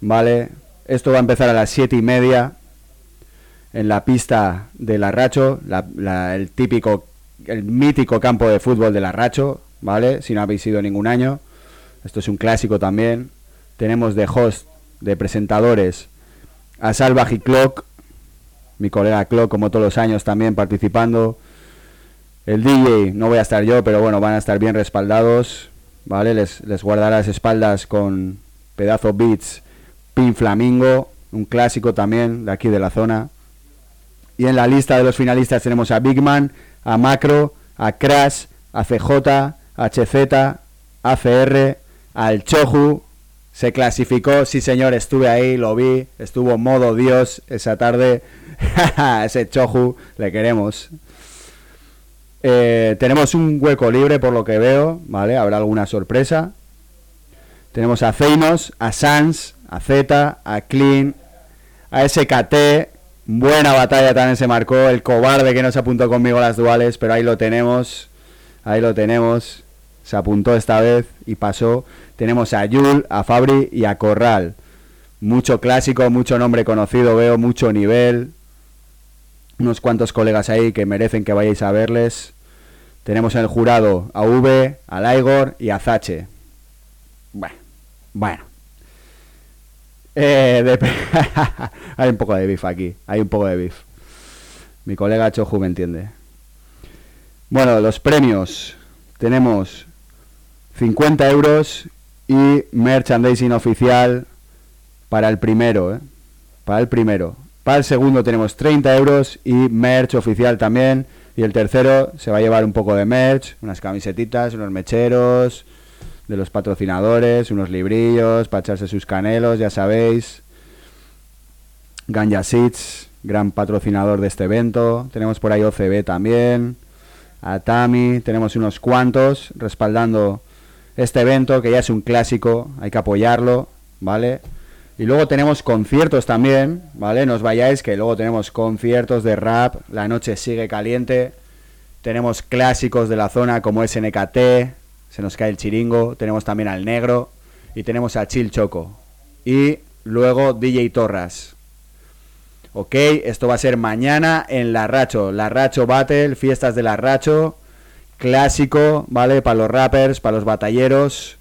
¿Vale? Esto va a empezar a las 7 y media en la pista de la Racho, el típico, el mítico campo de fútbol de la Racho, ¿vale? Si no habéis ido ningún año. Esto es un clásico también. Tenemos de host, de presentadores, a Salvaje Clock, mi colega Clock, como todos los años, también participando. El DJ, no voy a estar yo, pero bueno, van a estar bien respaldados, ¿vale? Les, les las espaldas con pedazo beats, Pin Flamingo, un clásico también de aquí de la zona. Y en la lista de los finalistas tenemos a Big Man, a Macro, a Crash, a CJ, a HZ, ACR, al Choju. Se clasificó, sí señor, estuve ahí, lo vi, estuvo modo Dios esa tarde. Ese Choju, le queremos. Eh, tenemos un hueco libre por lo que veo, ¿vale? Habrá alguna sorpresa. Tenemos a Zeinos, a Sans, a Z, a Clean, a SKT, Buena batalla también se marcó. El cobarde que no se apuntó conmigo a las duales, pero ahí lo tenemos. Ahí lo tenemos. Se apuntó esta vez y pasó. Tenemos a Yul, a Fabri y a Corral. Mucho clásico, mucho nombre conocido, veo mucho nivel. Unos cuantos colegas ahí que merecen que vayáis a verles. Tenemos en el jurado a V, a Laigor y a Zache. Bueno, bueno. Eh, hay un poco de beef aquí, hay un poco de beef. Mi colega Choju me entiende. Bueno, los premios. Tenemos 50 euros y merchandising oficial para el primero, ¿eh? Para el primero. Para el segundo tenemos 30 euros y merch oficial también. Y el tercero se va a llevar un poco de merch, unas camisetitas, unos mecheros, de los patrocinadores, unos librillos para echarse sus canelos, ya sabéis. Ganja Seeds, gran patrocinador de este evento. Tenemos por ahí OCB también. Atami, tenemos unos cuantos respaldando este evento que ya es un clásico, hay que apoyarlo, ¿vale? Y luego tenemos conciertos también, ¿vale? No os vayáis que luego tenemos conciertos de rap, la noche sigue caliente. Tenemos clásicos de la zona como SNKT, se nos cae el chiringo, tenemos también al negro y tenemos a Chill Choco. Y luego DJ Torras. Ok, esto va a ser mañana en La Racho, La Racho Battle, fiestas de La Racho, clásico, ¿vale? Para los rappers, para los batalleros.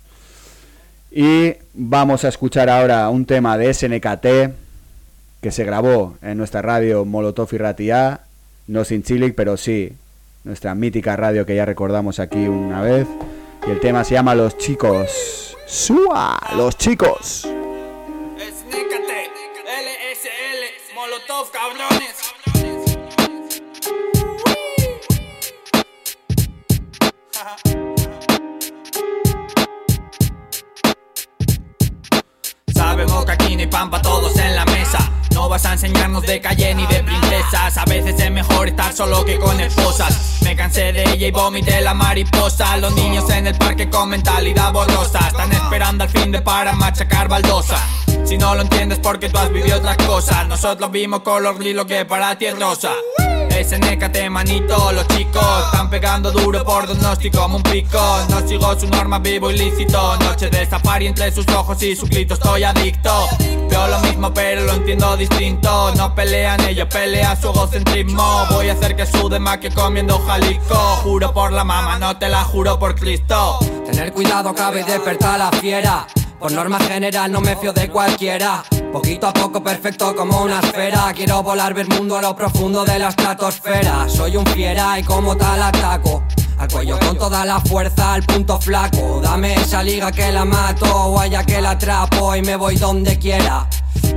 Y vamos a escuchar ahora un tema de SNKT que se grabó en nuestra radio Molotov y Ratia, no sin Chilic, pero sí, nuestra mítica radio que ya recordamos aquí una vez. Y el tema se llama Los Chicos. ¡Sua! Los Chicos. Aquí no hay pan pa' todos en la mesa. No vas a enseñarnos de calle ni de princesas. A veces es mejor estar solo que con esposas. Me cansé de ella y vomité la mariposa. Los niños en el parque con mentalidad borrosa. Están esperando al fin de para machacar baldosa. Si no lo entiendes porque tú has vivido otras cosas. Nosotros vimos color lo que para ti es rosa. SNKT manito, los chicos están pegando duro por diagnóstico como un pico. No sigo su norma, vivo ilícito. Noche de safari entre sus ojos y su grito, estoy adicto. Veo lo mismo, pero lo entiendo distinto. No pelean ellos, pelea su egocentrismo. Voy a hacer que sude más que comiendo jalisco. Juro por la mama, no te la juro por Cristo. Tener cuidado, cabe despertar la fiera. Por norma general no me fío de cualquiera. Poquito a poco perfecto como una esfera. Quiero volar, ver mundo a lo profundo de la estratosfera. Soy un fiera y como tal ataco. Al cuello con toda la fuerza, al punto flaco. Dame esa liga que la mato, o haya que la atrapo y me voy donde quiera.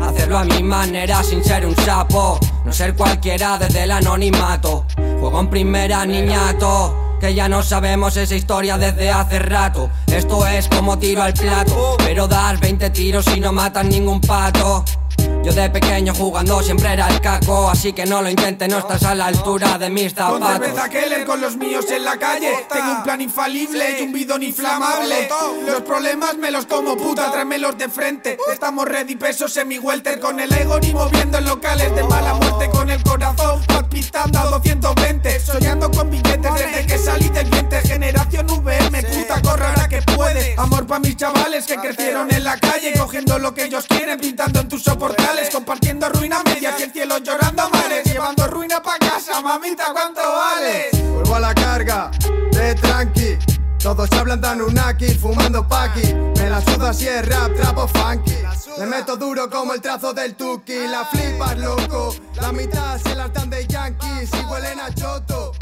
Hacerlo a mi manera sin ser un sapo. No ser cualquiera desde el anonimato. Juego en primera niñato. Que ya no sabemos esa historia desde hace rato. Esto es como tiro al plato. Pero das 20 tiros y no matan ningún pato. Yo de pequeño jugando siempre era el caco, así que no lo intentes, no estás a la altura de mis Con zapatos. cerveza Keller con los míos en la calle. Tengo un plan infalible y un bidón inflamable. Los problemas me los como puta, tráemelos de frente. Estamos ready peso semi-welter con el ego ni moviendo en locales De mala muerte. Con el corazón palpitando a 220 Soñando con billetes desde que salí del vientre. Generación VM, puta corre ahora que puede Amor pa' mis chavales que crecieron en la calle Cogiendo lo que ellos quieren, pintando en tus Compartiendo ruina media y el cielo llorando mares Llevando ruina pa' casa, mamita, ¿cuánto vales? Vuelvo a la carga, de tranqui. Todos hablan de Anunnaki, fumando paqui. Me la suda si es rap, trapo funky. Me meto duro como el trazo del tuki. La flipas, loco. La mitad se la dan de yankees y huelen a choto.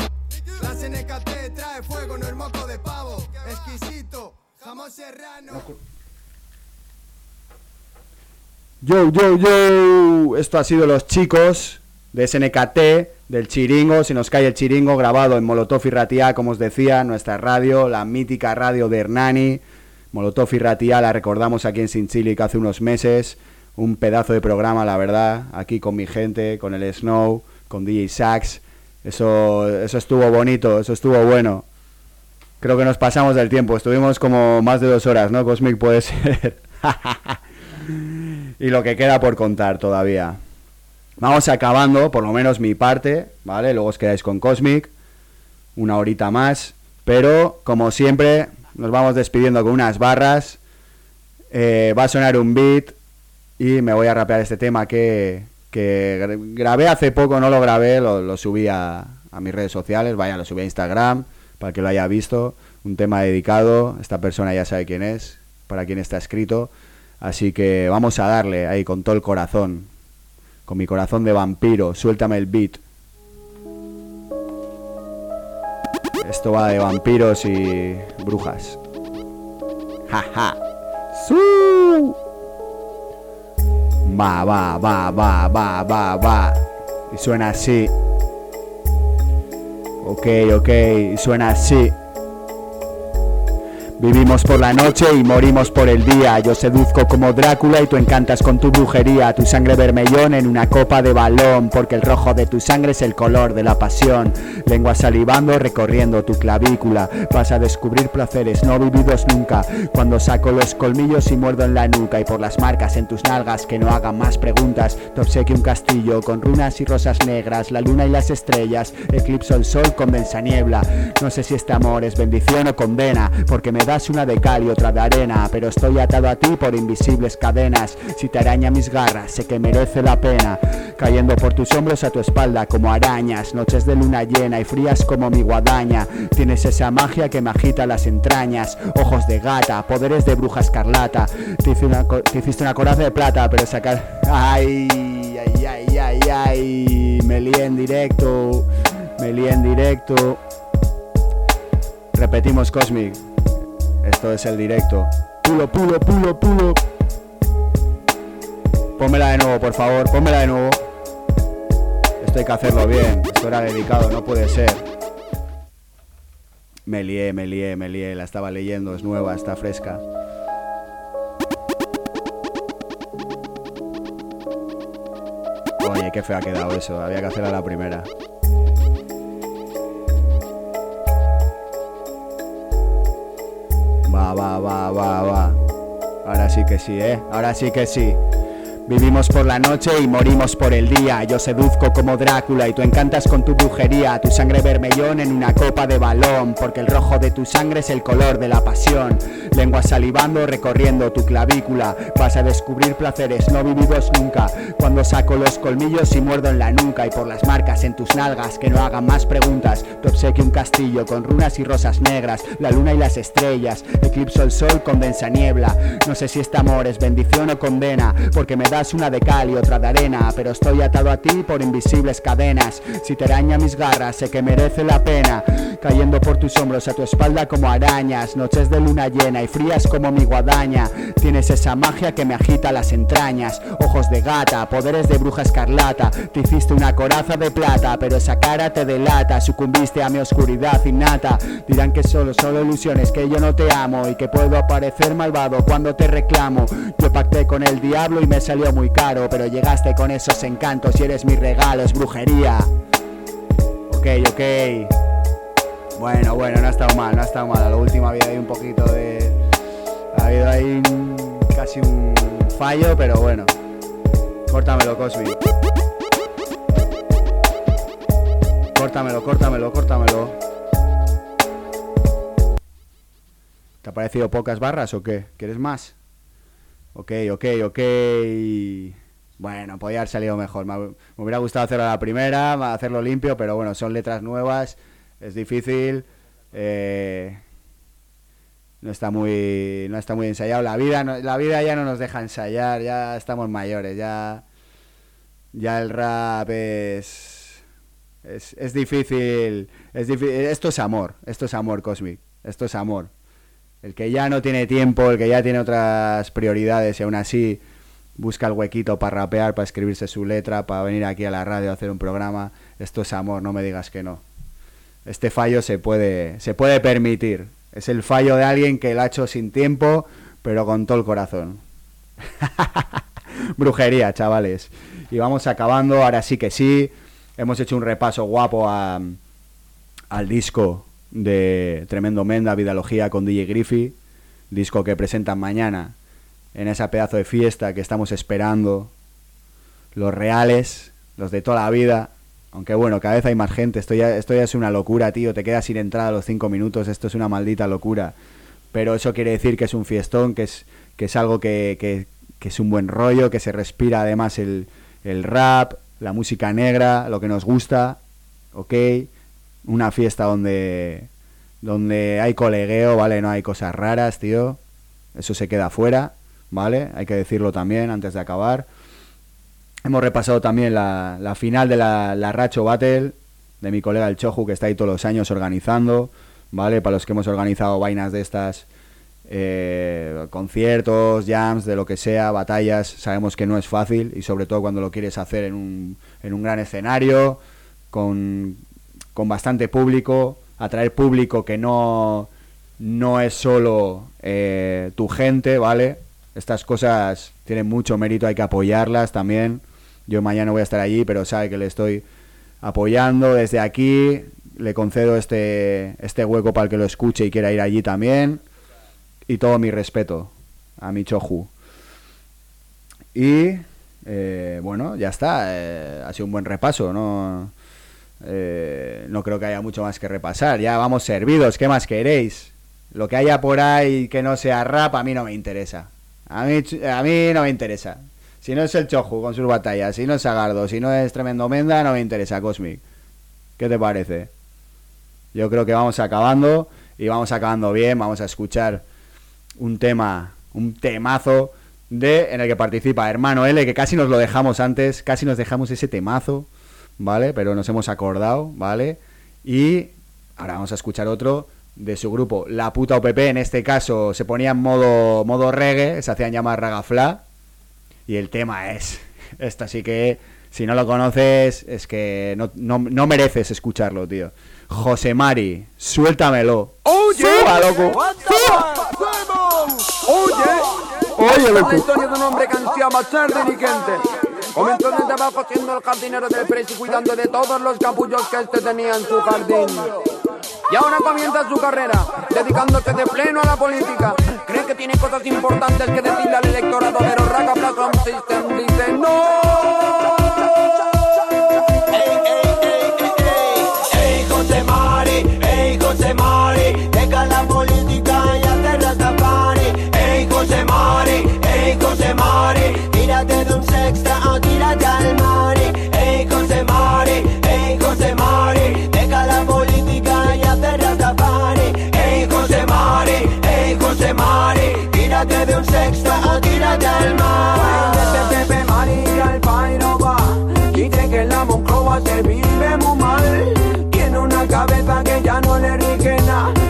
La SNKT trae fuego, no el moco de pavo. Exquisito, jamón serrano. Yo, yo, yo. Esto ha sido los chicos de SNKT, del Chiringo. Si nos cae el Chiringo, grabado en Molotov y Ratia, como os decía, nuestra radio, la mítica radio de Hernani. Molotov y Ratia la recordamos aquí en Sin Chile hace unos meses. Un pedazo de programa, la verdad. Aquí con mi gente, con el Snow, con DJ Sax. Eso, eso estuvo bonito, eso estuvo bueno. Creo que nos pasamos del tiempo. Estuvimos como más de dos horas, ¿no? Cosmic puede ser. y lo que queda por contar todavía. Vamos acabando, por lo menos mi parte, ¿vale? Luego os quedáis con Cosmic, una horita más, pero como siempre nos vamos despidiendo con unas barras, Eh, va a sonar un beat y me voy a rapear este tema que, que gra- grabé hace poco, no lo grabé, lo, lo subí a, a mis redes sociales, vaya, lo subí a Instagram para que lo haya visto, un tema dedicado, esta persona ya sabe quién es, para quién está escrito, así que vamos a darle ahí con todo el corazón, con mi corazón de vampiro, suéltame el beat. Esto va de vampiros y brujas. Jaja. Su. Va, va, va, va, va, va, va. Y suena así. Ok, ok, y suena así. Vivimos por la noche y morimos por el día. Yo seduzco como Drácula y tú encantas con tu brujería. Tu sangre vermellón en una copa de balón. Porque el rojo de tu sangre es el color de la pasión. Lengua salivando recorriendo tu clavícula. Vas a descubrir placeres no vividos nunca. Cuando saco los colmillos y muerdo en la nuca. Y por las marcas en tus nalgas que no hagan más preguntas. Te obsequio un castillo con runas y rosas negras. La luna y las estrellas. Eclipso el sol, condensa niebla. No sé si este amor es bendición o condena. Porque me das una de cal y otra de arena, pero estoy atado a ti por invisibles cadenas. Si te araña mis garras, sé que merece la pena. Cayendo por tus hombros a tu espalda como arañas, noches de luna llena y frías como mi guadaña. Tienes esa magia que me agita las entrañas, ojos de gata, poderes de bruja escarlata. Te, hiciste una coraza de plata, pero sacar. Ay, ay, ay, ay, ay. Me lié en directo, me lié en directo. Repetimos Cosmic. Esto es el directo. Pulo, pulo, pulo, pulo. Pónmela de nuevo, por favor. Pónmela de nuevo. Esto hay que hacerlo bien. Esto era dedicado, no puede ser. Me lié, me lié, me lié. La estaba leyendo, es nueva, está fresca. Oye, qué feo ha quedado eso. Había que hacerla la primera. Va, va, va, va, va. Ahora sí que sí, ¿eh? Ahora sí que sí. Vivimos por la noche y morimos por el día. Yo seduzco como Drácula y tú encantas con tu brujería. Tu sangre vermellón en una copa de balón. Porque el rojo de tu sangre es el color de la pasión. Lengua salivando recorriendo tu clavícula. Vas a descubrir placeres no vividos nunca. Cuando saco los colmillos y muerdo en la nuca. Y por las marcas en tus nalgas que no hagan más preguntas. Te obsequio un castillo con runas y rosas negras. La luna y las estrellas. Eclipso el sol, condensa niebla. No sé si este amor es bendición o condena. Porque me das una de cal y otra de arena. Pero estoy atado a ti por invisibles cadenas. Si te araña mis garras, sé que merece la pena. cayendo por tus hombros a tu espalda como arañas, noches de luna llena y frías como mi guadaña. Tienes esa magia que me agita las entrañas, ojos de gata, poderes de bruja escarlata. Te hiciste una coraza de plata, pero esa cara te delata, sucumbiste a mi oscuridad innata. Dirán que solo, solo ilusiones, que yo no te amo y que puedo aparecer malvado cuando te reclamo. Yo pacté con el diablo y me salió muy caro, pero llegaste con esos encantos y eres mi regalo, es brujería. Ok, ok. Bueno, bueno, no ha estado mal, no ha estado mal. A lo último había ahí un poquito de. Ha habido ahí un- casi un fallo, pero bueno. Córtamelo, Cosby. Córtamelo, córtamelo, córtamelo. ¿Te ha parecido pocas barras o qué? ¿Quieres más? Ok, ok, ok. Bueno, podía haber salido mejor. Me, me hubiera gustado hacerlo a la primera, hacerlo limpio, pero bueno, son letras nuevas, es difícil. eh, no está muy no está muy ensayado. La vida la vida ya no nos deja ensayar, ya estamos mayores, ya ya el rap es es, es difícil, es difí- esto es amor, esto es amor Cosmic, esto es amor. El que ya no tiene tiempo, el que ya tiene otras prioridades y aún así busca el huequito para rapear, para escribirse su letra, para venir aquí a la radio a hacer un programa, esto es amor, no me digas que no. Este fallo se puede, se puede permitir. Es el fallo de alguien que lo ha hecho sin tiempo, pero con todo el corazón. Brujería, chavales. Y vamos acabando, ahora sí que sí. Hemos hecho un repaso guapo a- al disco de Tremendo Menda, Vidalogía con DJ Griffy. Disco que presentan mañana en esa pedazo de fiesta que estamos esperando. Los reales, los de toda la vida. Aunque bueno, cada vez hay más gente. Esto ya, esto ya es una locura, tío. Te quedas sin entrada a los cinco minutos. Esto es una maldita locura. Pero eso quiere decir que es un fiestón, que es, que es algo que, que- es un buen rollo, que se respira además el, el rap, la música negra, lo que nos gusta. ¿Ok? Una fiesta donde, donde hay colegueo, ¿vale? No hay cosas raras, tío. Eso se queda fuera, ¿vale? Hay que decirlo también antes de acabar. Hemos repasado también la, final de la, la Racho Battle de mi colega el Choju, que está ahí todos los años organizando, ¿vale? Para los que hemos organizado vainas de estas, eh, conciertos, jams, de lo que sea, batallas, sabemos que no es fácil y sobre todo cuando lo quieres hacer en un, en un gran escenario, con, con bastante público, atraer público que no, no es solo eh, tu gente, ¿vale? Estas cosas tienen mucho mérito, hay que apoyarlas también. Yo mañana voy a estar allí, pero sabe que le estoy apoyando desde aquí. Le concedo este, este hueco para el que lo escuche y quiera ir allí también. Y todo mi respeto a mi Choju. Y eh, bueno, ya está. eh, ha sido un buen repaso, ¿no? Eh, no creo que haya mucho más que repasar. Ya vamos servidos. ¿Qué más queréis? Lo que haya por ahí que no sea rap, a mí no me interesa. A mí, a mí no me interesa. Si no es el Choju con sus batallas, si no es Sagardo, si no es Tremendo Menda, no me interesa Cosmic. ¿Qué te parece? Yo creo que vamos acabando y vamos acabando bien. Vamos a escuchar un tema, un temazo de en el que participa Hermano L, que casi nos lo dejamos antes, casi nos dejamos ese temazo, ¿vale? Pero nos hemos acordado, ¿vale? Y ahora vamos a escuchar otro de su grupo, La Puta OPP, en este caso se ponía en modo, modo reggae, se hacían llamar Ragafla, y el tema es, esto así que si no lo conoces es que no, no, no mereces escucharlo, tío. José Mari, suéltamelo. Oye, Suba, loco. Oye, Oye, loco. la historia de un hombre que ansiaba ser dirigente. Comenzó desde abajo siendo el jardinero del preso y cuidando de todos los capullos que este tenía en su jardín. Y ahora comienza su carrera, dedicándose de pleno a la política. Cree que tiene cosas importantes que decirle al electorado, pero Raga Platform System dice Ey José Mari, ey José Mari, deja la política y hace Rastafari. Ey José Mari, ey José Mari, tírate de un sexta un sexta o tírate al mari. Pepe María el pairo va Dice que la Moncloa se vive muy mal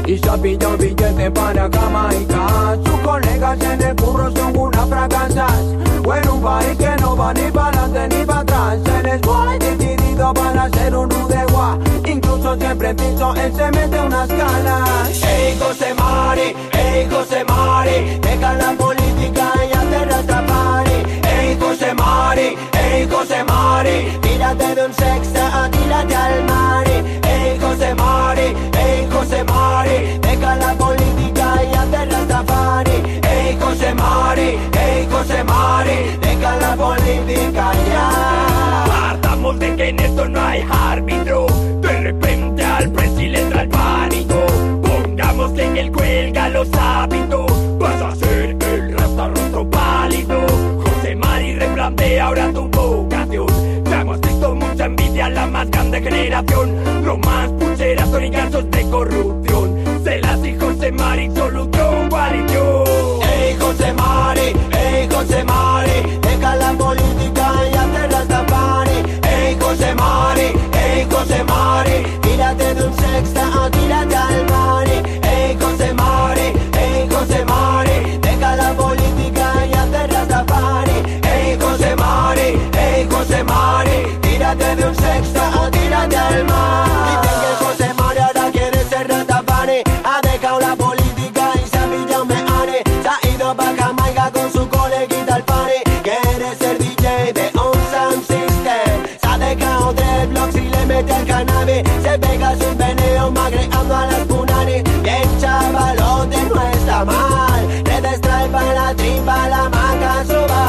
y se ha pillado billete para Jamaica. Sus colegas en el curro son una fracasas. Bueno, un país que no va ni para adelante ni para atrás. Él es guay, decidido para ser un rudegua. Incluso siempre piso, él se mete unas ganas. Ey, José Mari, ey, José Mari, deja la política y hace rastafari. Ey, José Mari, ey, José Mari, tírate de un sexta, tírate al mari. Ey, José Mari, ey, José Mari, deja la política y hace rastafari. Ey, José Mari, ey, José Mari, deja la política ya. Partamos de que en esto no hay árbitro. De repente al presi le entra el pánico. Pongámosle en el cuelga los hábitos. Vas a ser el rasta rostro pálido. Mari replantea ahora tu vocación. Ya hemos visto mucha envidia, la más grande generación. Lo más pulseras son y casos de corrupción. Se las y José Mari, solución, guarición. Ey, José Mari, ey, José Mari, deja la política y hace rastafari. Ey, José Mari, ey, José Mari, tírate de un sexta, mete al cannabis. Se pega sus veneos magreando a las punani. Bien chavalote no está mal. Le destrae pa' la tripa la maca suba.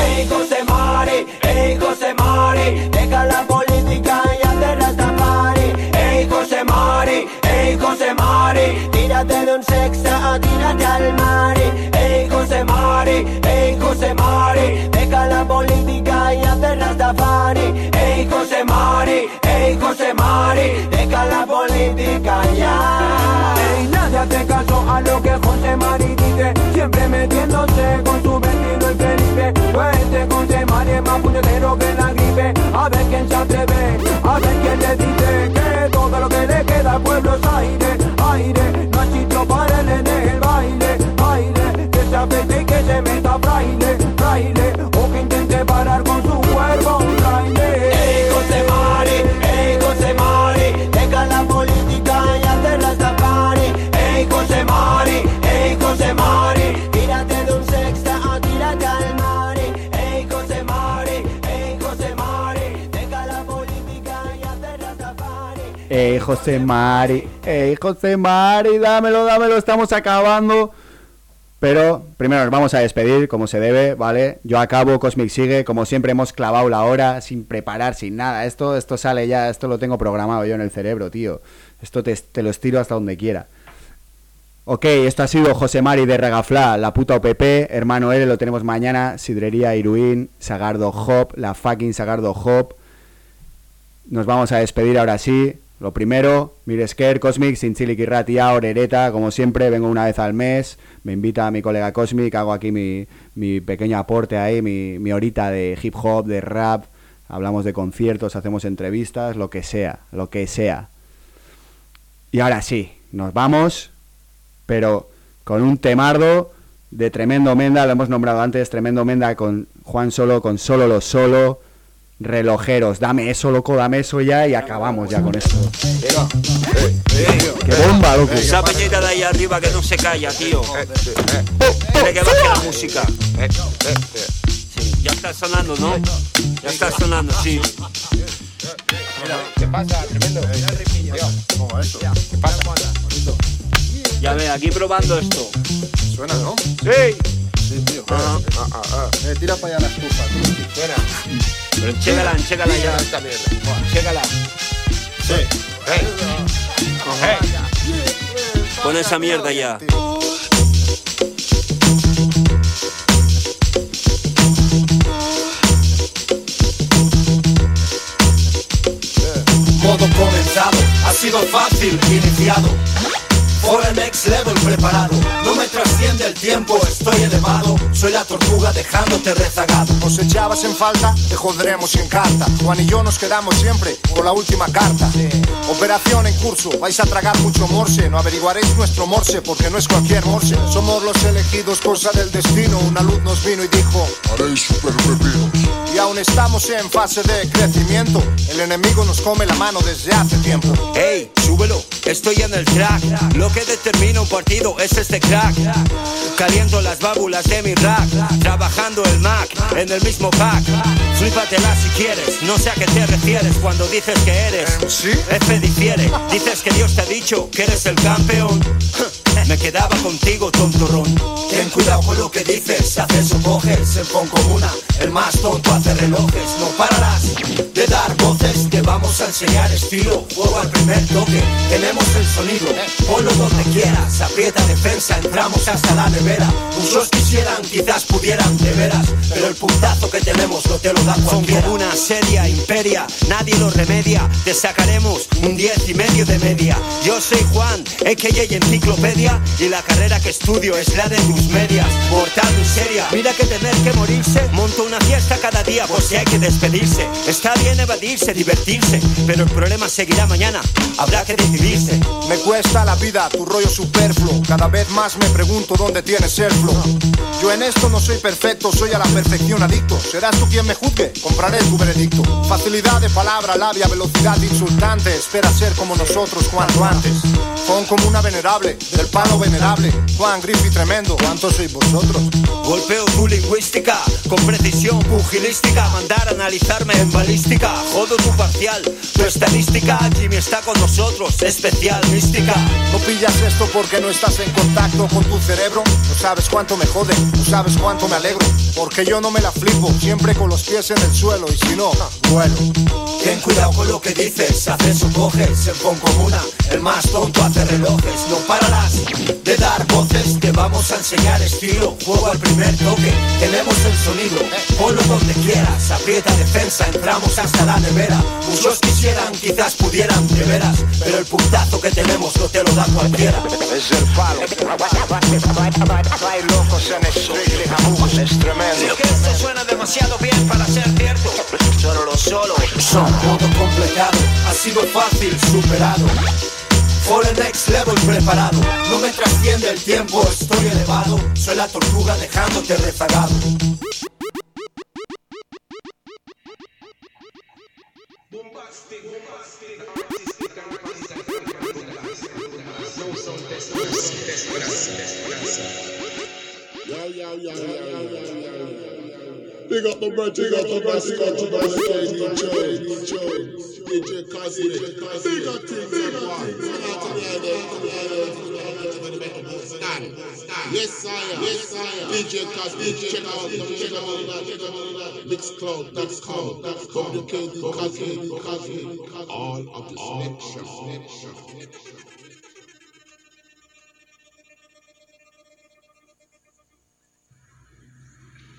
Ey José Mari, ey José Mari, deja la política y hace rastafari. Ey José Mari, ey José Mari, tírate de un sexta, tírate al mari. Ey José Mari, ey José Mari, deja la política y hace rastafari. Ey José Mari, José Mari, deja la política ya. Ey, nadie hace caso a lo que José Mari dice, siempre metiéndose con su vestido el Felipe. Pues este José Mari es más puñetero que la gripe. A ver quién se atreve, a ver quién le dice que todo lo que le queda al pueblo es aire. José Mari, ey, José Mari, dámelo, dámelo, estamos acabando. Pero primero nos vamos a despedir como se debe, ¿vale? Yo acabo, Cosmic sigue, como siempre hemos clavado la hora sin preparar, sin nada. Esto, esto sale ya, esto lo tengo programado yo en el cerebro, tío. Esto te, lo estiro hasta donde quiera. Ok, esto ha sido José Mari de Regafla, la puta OPP, hermano L, lo tenemos mañana, Sidrería Iruín, Sagardo Hop, la fucking Sagardo Hop. Nos vamos a despedir ahora sí. Lo primero, Miresker, Cosmic, Sinchili Ratia, Orereta, como siempre, vengo una vez al mes, me invita a mi colega Cosmic, hago aquí mi, mi pequeño aporte ahí, mi, mi horita de hip hop, de rap, hablamos de conciertos, hacemos entrevistas, lo que sea, lo que sea. Y ahora sí, nos vamos, pero con un temardo de Tremendo Menda, lo hemos nombrado antes, Tremendo Menda con Juan Solo, con Solo lo Solo, relojeros, dame eso, loco, dame eso ya y acabamos ya con esto. ¡Qué bomba, loco! Esa peñita de ahí arriba que no se calla, tío. Tiene que bajar la música. Sí, ya está sonando, ¿no? Ya está sonando, sí. ¿Qué pasa? Tremendo. ¿Qué pasa? Ya ve, aquí probando esto. Suena, ¿no? Sí. Sí, tío. Ajá. Ah, ah, ah. Eh, tira para allá la estufa. Suena. Pero chécala, chécala ya. Esta mierda. Chécala. Sí. Hey. Pon esa mierda ya. Modo comenzado, ha sido fácil, iniciado. For el next level preparado, no me trasciende el tiempo, estoy elevado. Soy la tortuga dejándote rezagado. Nos echabas en falta, te joderemos en carta. Juan y yo nos quedamos siempre con la última carta. Operación en curso, vais a tragar mucho morse. No averiguaréis nuestro morse porque no es cualquier morse. Somos los elegidos, cosa del destino. Una luz nos vino y dijo: Haréis super pepinos. Y aún estamos en fase de crecimiento. El enemigo nos come la mano desde hace tiempo. Ey, súbelo, estoy en el track. Lo que determina un partido es este crack. Caliento las válvulas de mi rack. Trabajando el Mac en el mismo pack. Flípatela si quieres, no sé a qué te refieres cuando dices que eres. F difiere, dices que Dios te ha dicho que eres el campeón. Me quedaba contigo, tontorrón. Ten cuidado con lo que dices, haces o coges. El pon comuna, el más tonto hace relojes. No pararás de dar voces, te vamos a enseñar estilo. Juego al primer toque, tenemos el sonido. Ponlo donde quieras, aprieta defensa, entramos hasta la nevera. Muchos quisieran, quizás pudieran, de veras. Pero el puntazo que tenemos no te lo da cualquiera. Son una seria imperia, nadie lo remedia. Te sacaremos un 10 y medio de media. Yo soy Juan, a.k.a. Enciclopedia. Y la carrera que estudio es la de tus medias. Mortal miseria, mira que tener que morirse. Monto una fiesta cada día por si hay que despedirse. Está bien evadirse, divertirse. Pero el problema seguirá mañana, habrá que decidirse. Me cuesta la vida, tu rollo superfluo. Cada vez más me pregunto dónde tienes el flow. Yo en esto no soy perfecto, soy a la perfección adicto. Serás tú quien me juzgue, compraré tu veredicto. Facilidad de palabra, labia, velocidad insultante. Espera ser como nosotros cuanto antes. Con como una venerable, del palo venerable. Juan Griffith tremendo, ¿cuántos sois vosotros? Golpeo tu lingüística con precisión pugilística. Mandar a analizarme en balística. Jodo tu parcial, tu estadística. Jimmy está con nosotros, especial mística. No pillas esto porque no estás en contacto con tu cerebro. No sabes cuánto me jode, no sabes cuánto me alegro. Porque yo no me la flipo, siempre con los pies en el suelo. Y si no, vuelo. Ten cuidado con lo que dices, haces o coges. El con comuna, el más tonto hace relojes. No pararás de dar voces, te vamos a enseñar estilo. Juego al primer toque, tenemos el sonido. Ponlo donde quieras, aprieta defensa, entramos hasta la nevera. Muchos quisieran, quizás pudieran, de veras. Pero el puntazo que tenemos no te lo da cualquiera. Es el palo. Hay locos en es tremendo. Lo que esto suena demasiado bien para ser cierto. Solo lo solo. Son todo completado, ha sido fácil, superado. For the next level preparado, no me trasciende el tiempo, estoy elevado. Soy la tortuga dejándote rezagado. Big up my brother, big up my brother, brother, DJ, DJ Kazi, big up things, big up Yes, sire, yes, sire. DJ check out, check out, check out, Mixcloud, that's called, that's called, WKD Kazi, Kazi, all of the selection.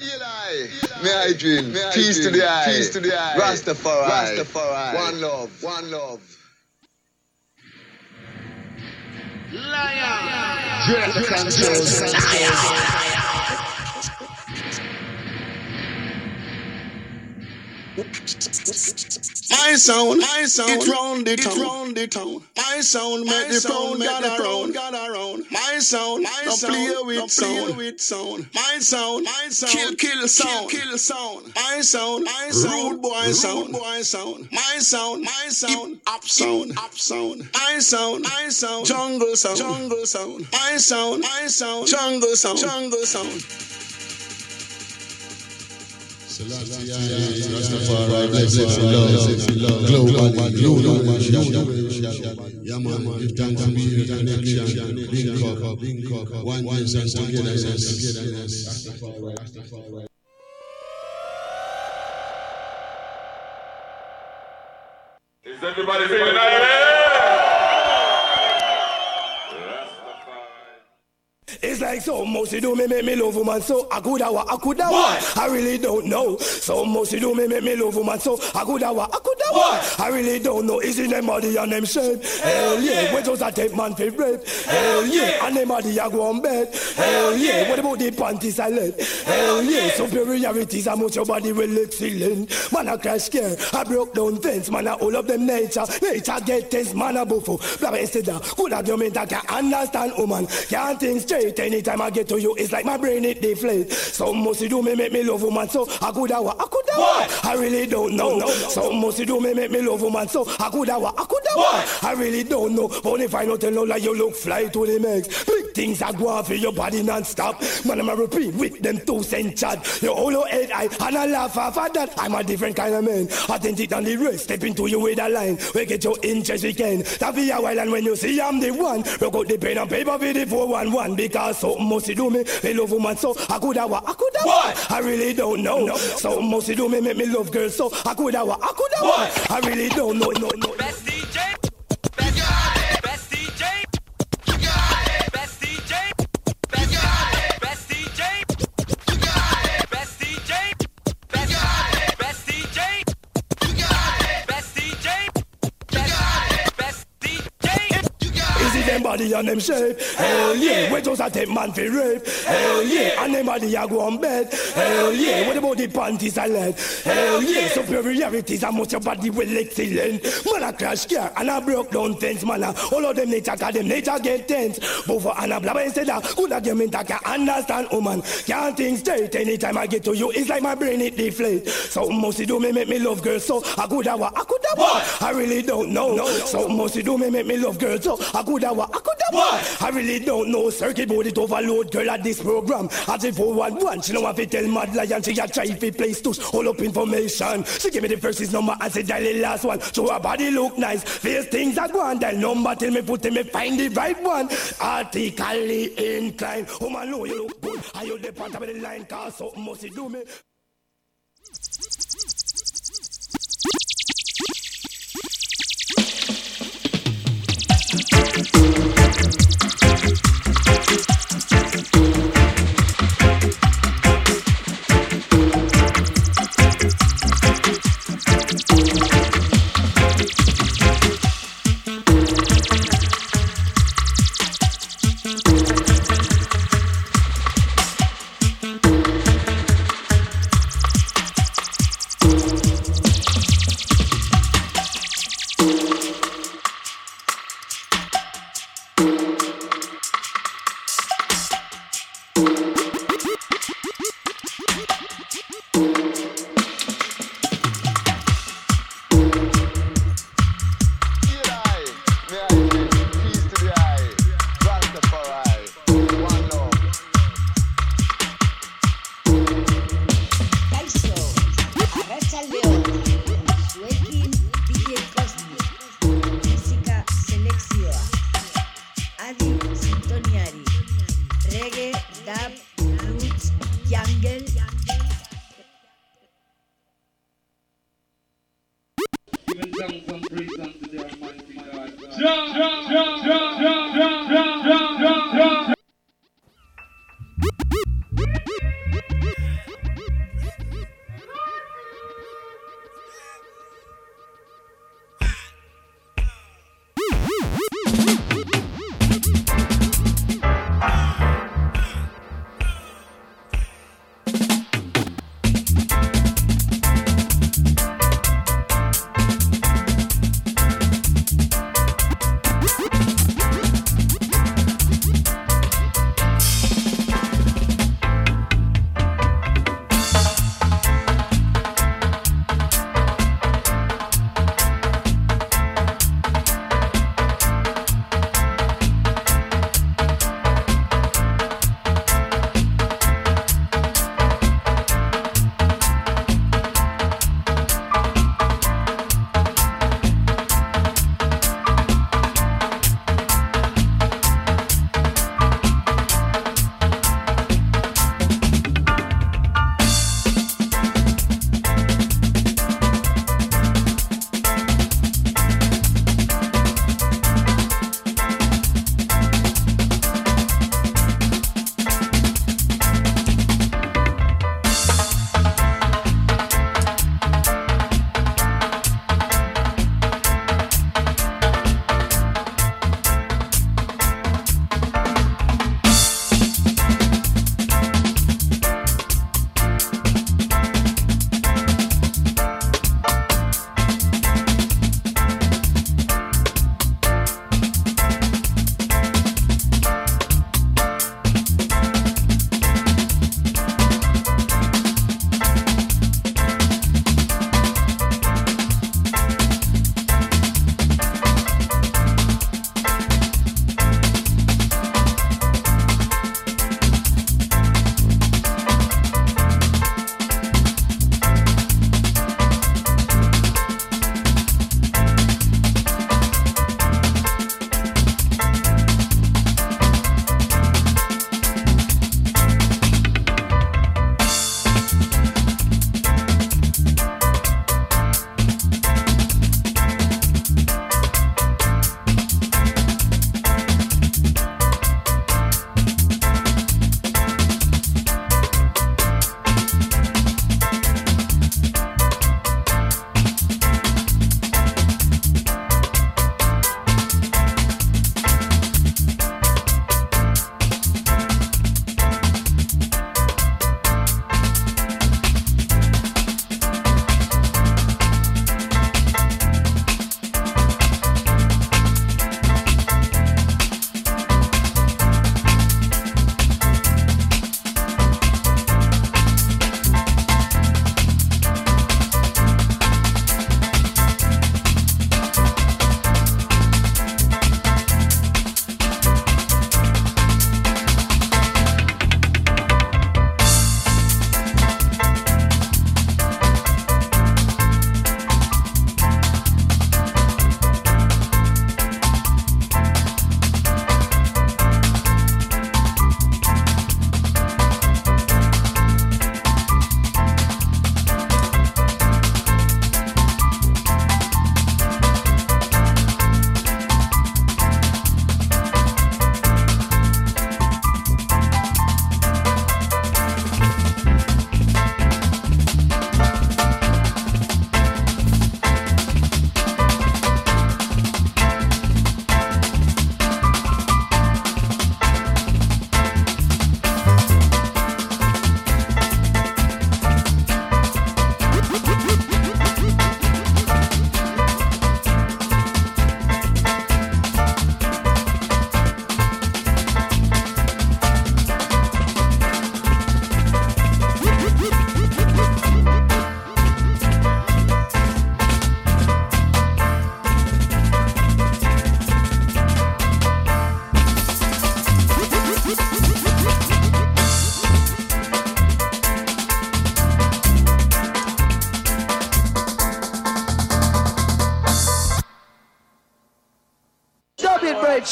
Eli, may i Mehydrin, peace to the eye, peace to the eye, Rastafari, Rastafari, one love, one love. Lion, Lion. Dread Lion. Lion. Lion. My sound, my sound, it round the town, round the town. My sound make the sound gather around, gather around. My sound, my sound, play with sound, with sound. My sound, my sound, kill, kill sound, kill, sound. My sound, my sound, rude boy sound, boy sound. My sound, my sound, up sound, up sound. My sound, my sound, jungle sound, jungle sound. My sound, my sound, jungle sound, jungle sound. Is everybody feeling that? It's like so much you do me make me love woman so I coulda what I coulda what I really don't know. So much you do me make me love woman so I coulda what I coulda what I really don't know. Is it them body and them shape? Hell yeah, when does that take man for rape? Hell yeah, and them body I go on bed. Hell yeah, what about the panties I let? Hell yeah, superiorities how much your body will excellent. Man I crash care, I broke down things. Man I all of them nature, nature get tense. Man I buffo, blah blah said that. Good argument I can understand woman. Can't think straight anytime I get to you. It's like my brain it deflate. So much you do me make me love woman so I coulda what I coulda what I really don't know. So much you do me make me love woman so I coulda what I coulda what I really don't know. But if I not tell no like you look fly to the max. Big things are go on for your body non-stop. Man, I'm a repeat with them two cent chat. You hold your head high and I laugh off at that. I'm a different kind of man. Authentic on the race. Step into you with a line. We get your interest we can. That be a while and when you see I'm the one. Rock out the pen and paper for the 411. Because something must do me. Me love woman so I coulda what I coulda what. I really don't know. No. Something must do me make me love girls so I coulda what I coulda what. I really don't know. No, no. Best DJ. Body and them shape? Hell yeah, where does that take man for rape? Hell yeah, and them body I go on bed. Hell yeah, what about the panties I let? Hell yeah, superiorities how much your body will excellent. Man I crash car and I broke down fence man. I- All of them nature cause them nature get tense. But for Anna blah blah instead of good argument I can understand woman. Can't think straight anytime I get to you. It's like my brain it deflate. So must do me make me love girls so I coulda what I coulda what I really don't know. So must do me make me love girls so I coulda what I coulda what I really don't know. Circuit board it overload girl at this program. As if 411 she know want to tell mad lion she a try fi play stush all up information. She give me the first his number and say dial the last one. So her body look nice. Face things that go on dial number till me put in me find the right one. Artically inclined. Woman know you look good. Are you the part of the line? Cause something must you do me.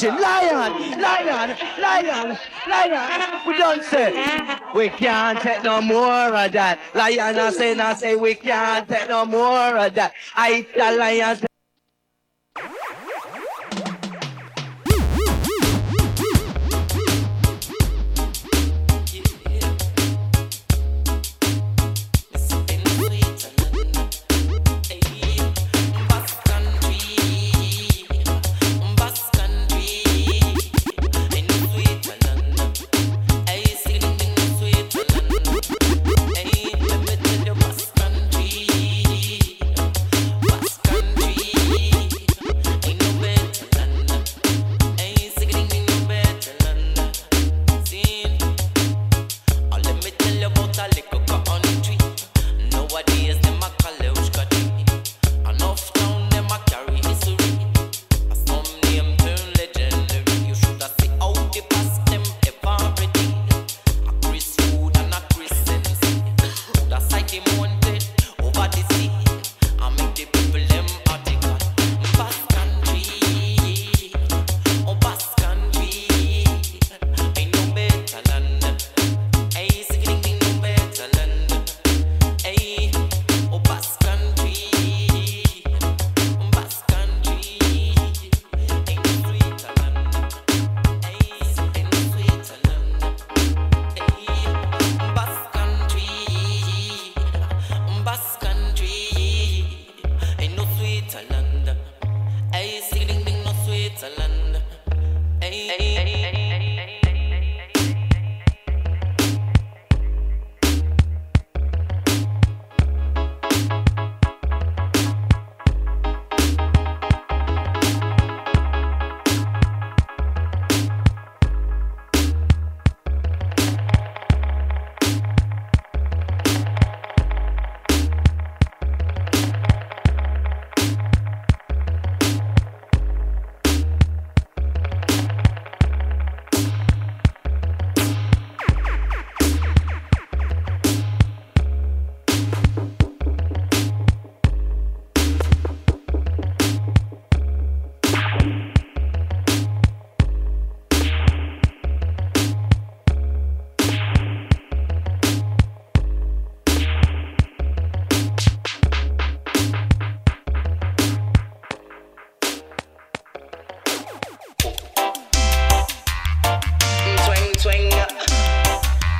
action. Lion, lion, lion, lion. We done say we can't take no more of that. Lion, I say, I say we can't take no more of that. I tell lions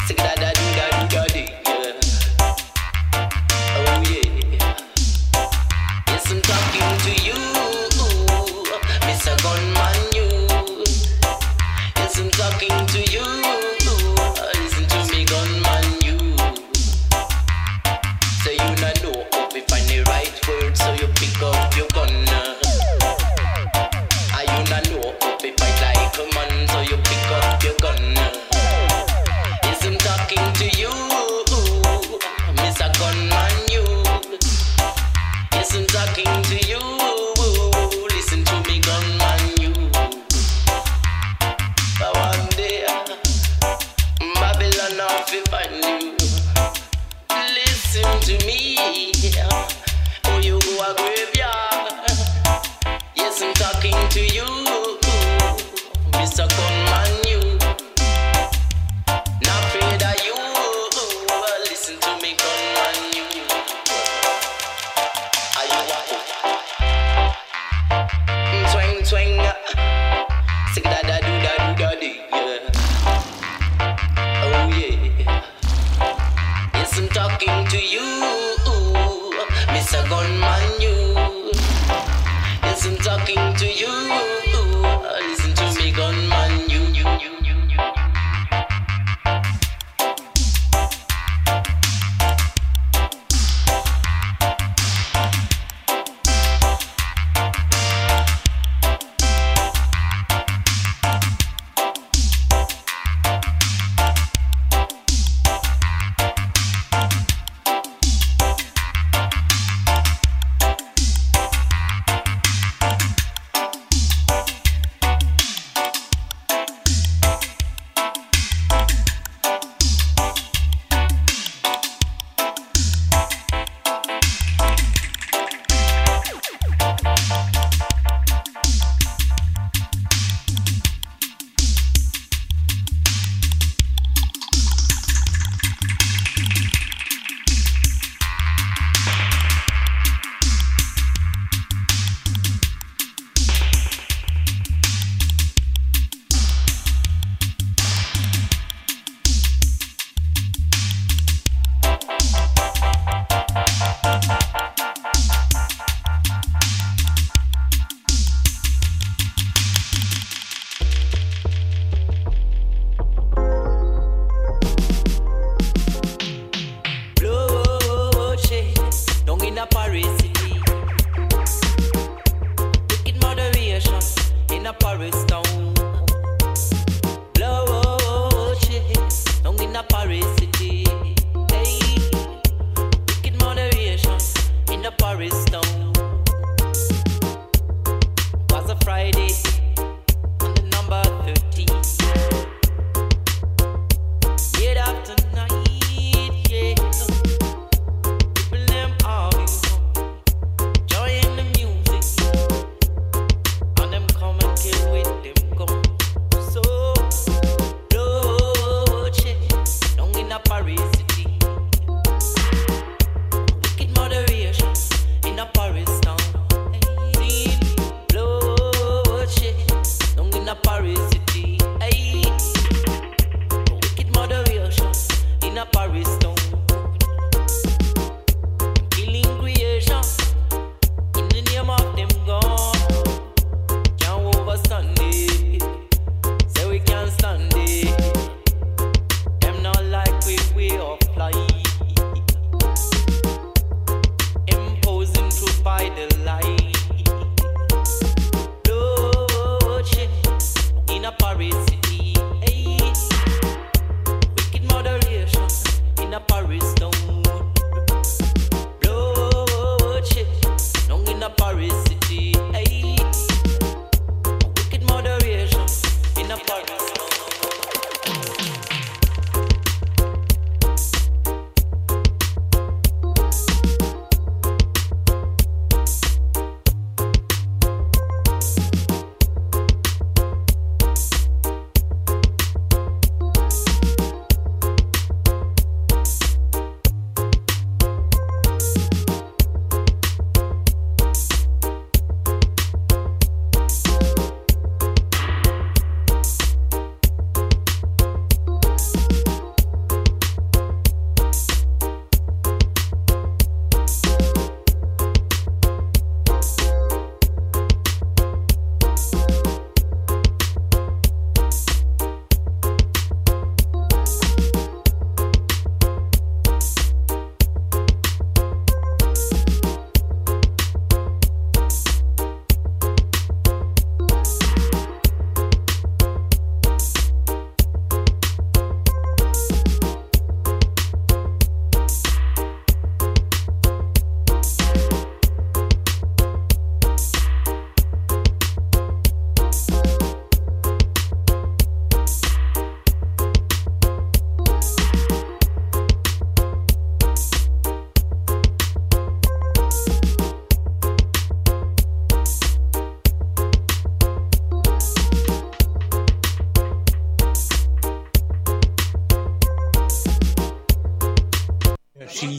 Stick that, that,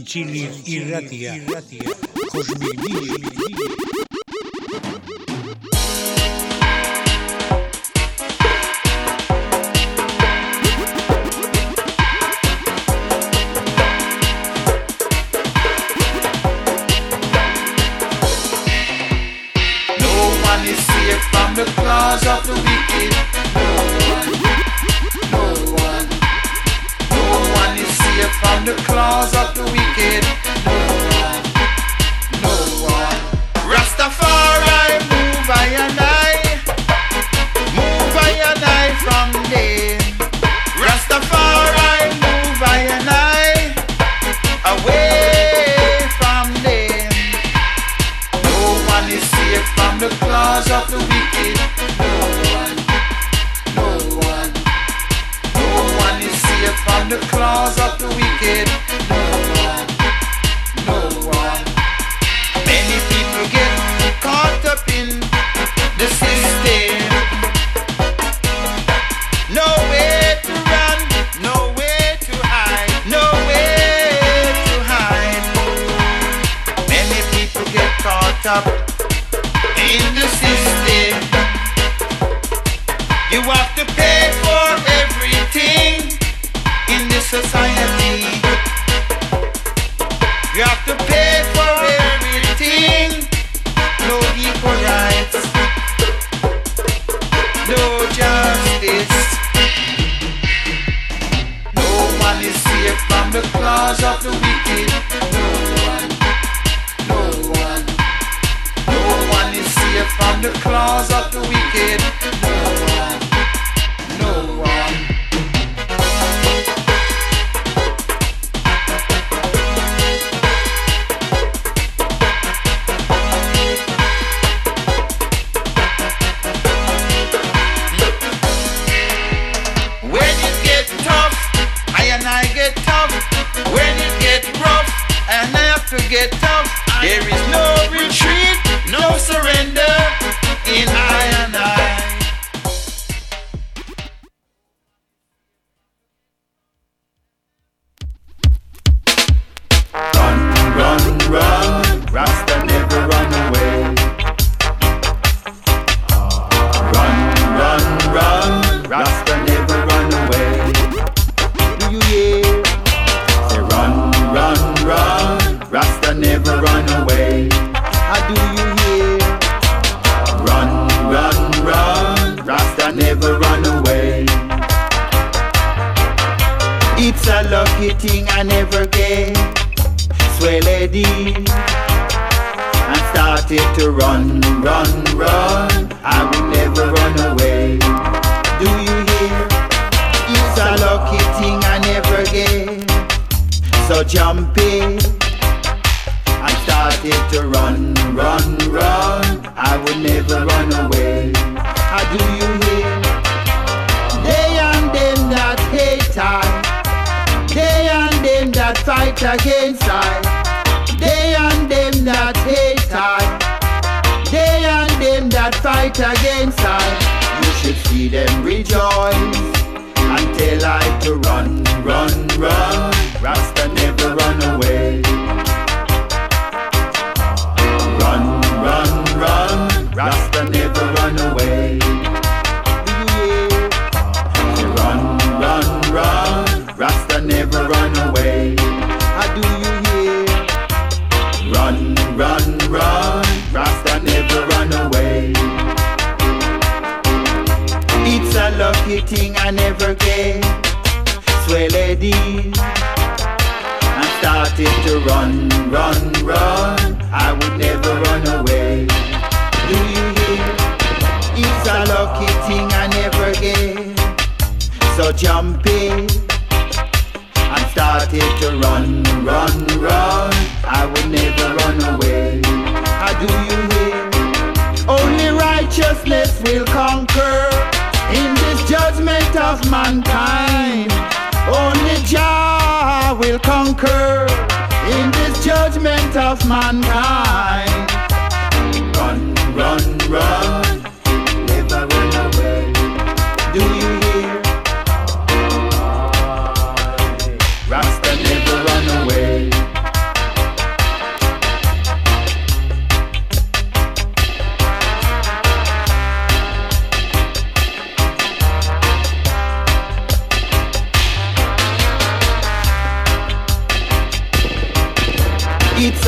Zintzilik irratia, Cosmic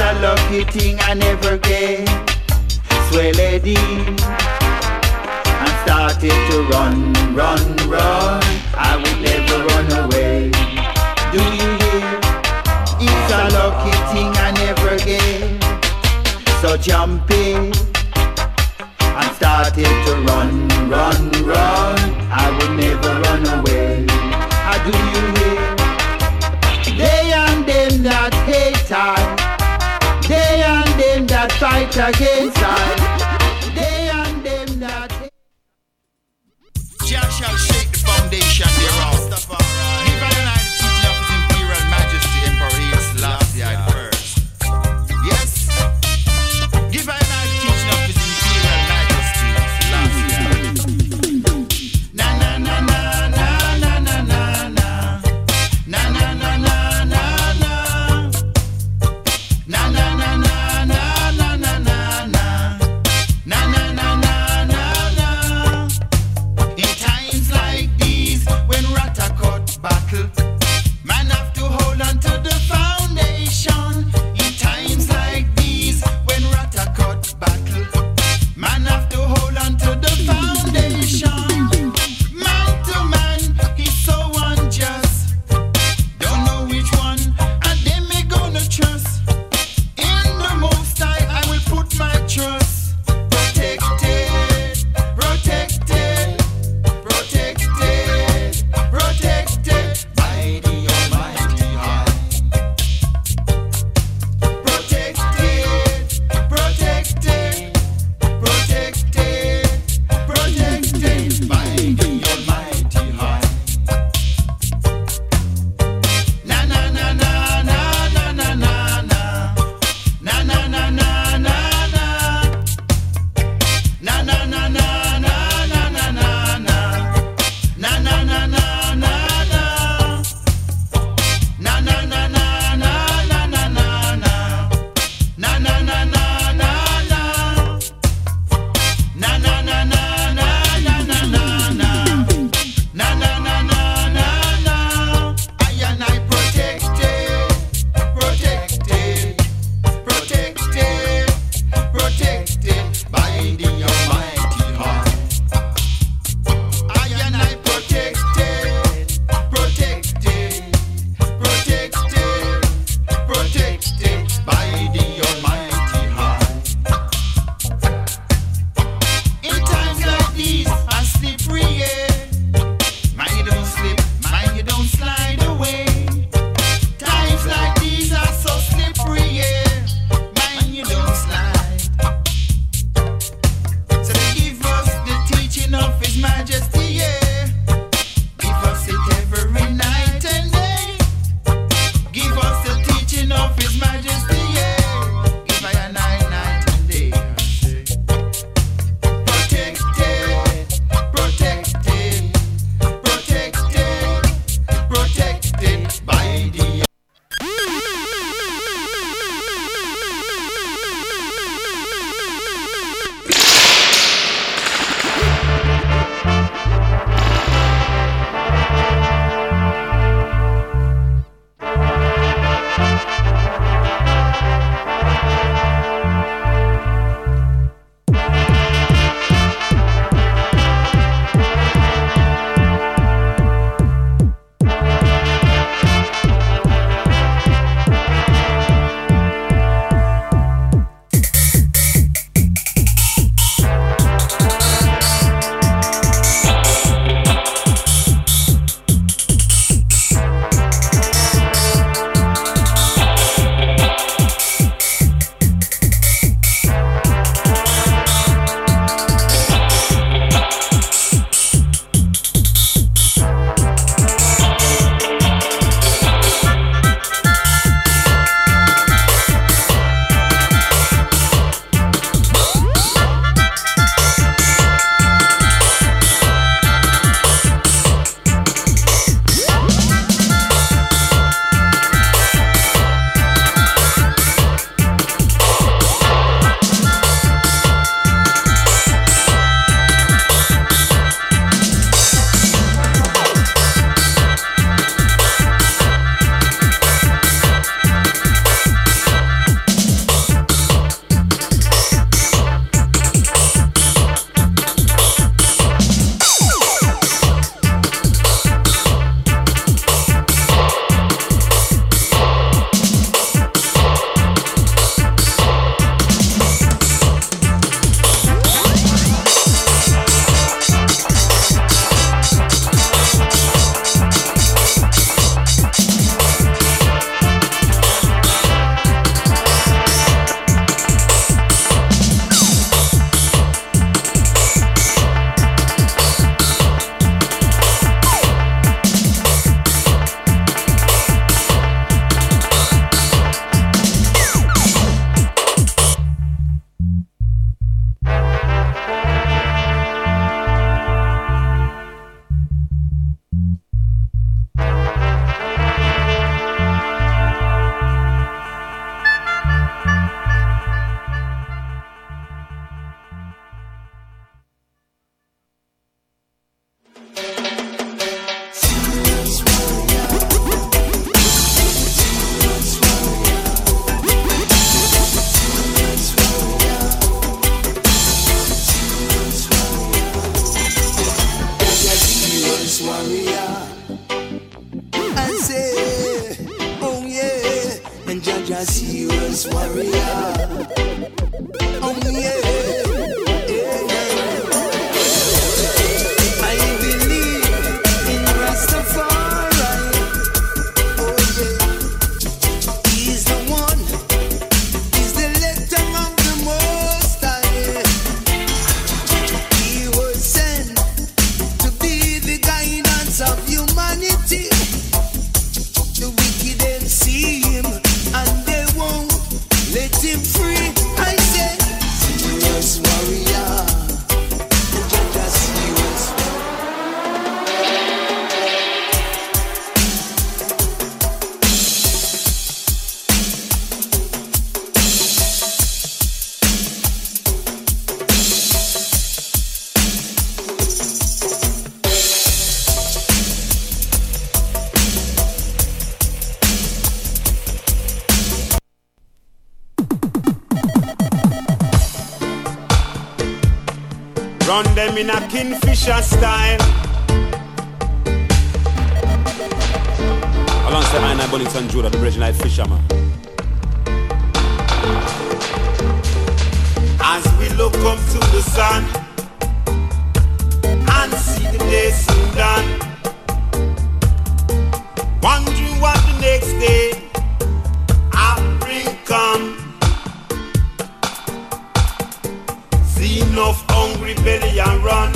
a lucky thing I never get. Swell Eddie and started to run, run, run. I would never run away. Do you hear? It's a lucky thing I never get. So jump in and started to run, run, run. I would never run away. I do you hear? that fight against us. They and them that. Jah shall shake the foundation thereof. Run them in a kingfisher style. Alongside I and I Bonington Judah, the bridge Life Fisherman. As we look up to the sun and see the day soon done, wondering what the next day I bring come. rebellion run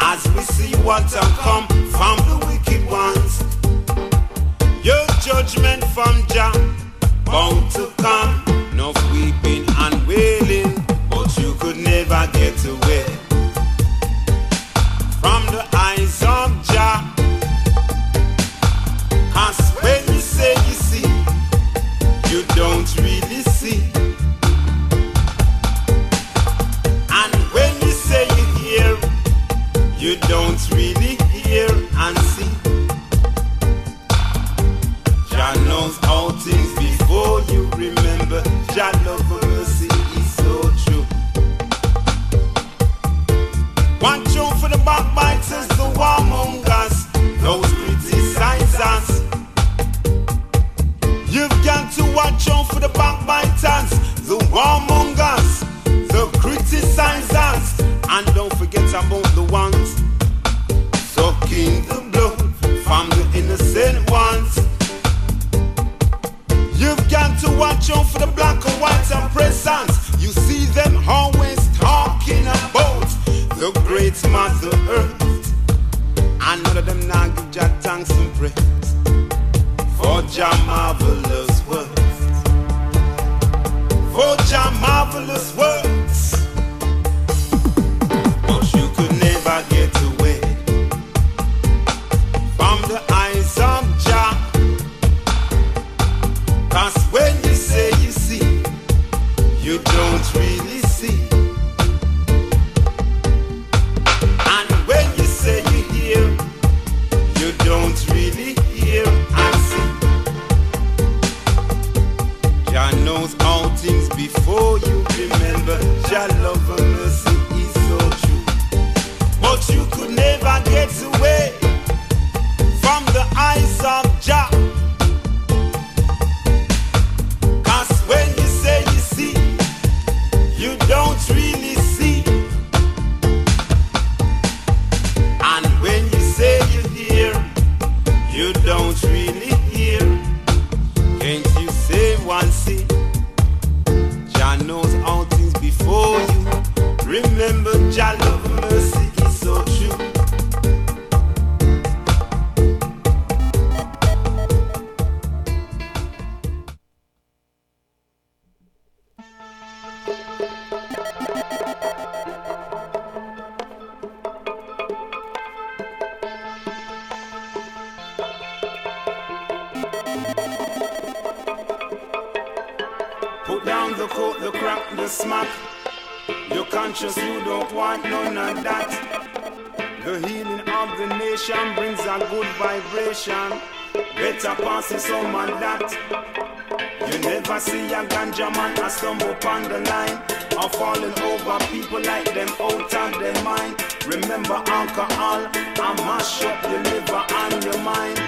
as we see what water come from the wicked ones. Your judgment from Jah bound to come. No weeping and wailing, but you could never get away. The healing of the nation brings a good vibration. Better pass it someone that. You never see a ganja man a stumble upon the line. Or falling over people like them out of their mind. Remember alcohol, I mash up your liver and your mind.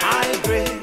I pray.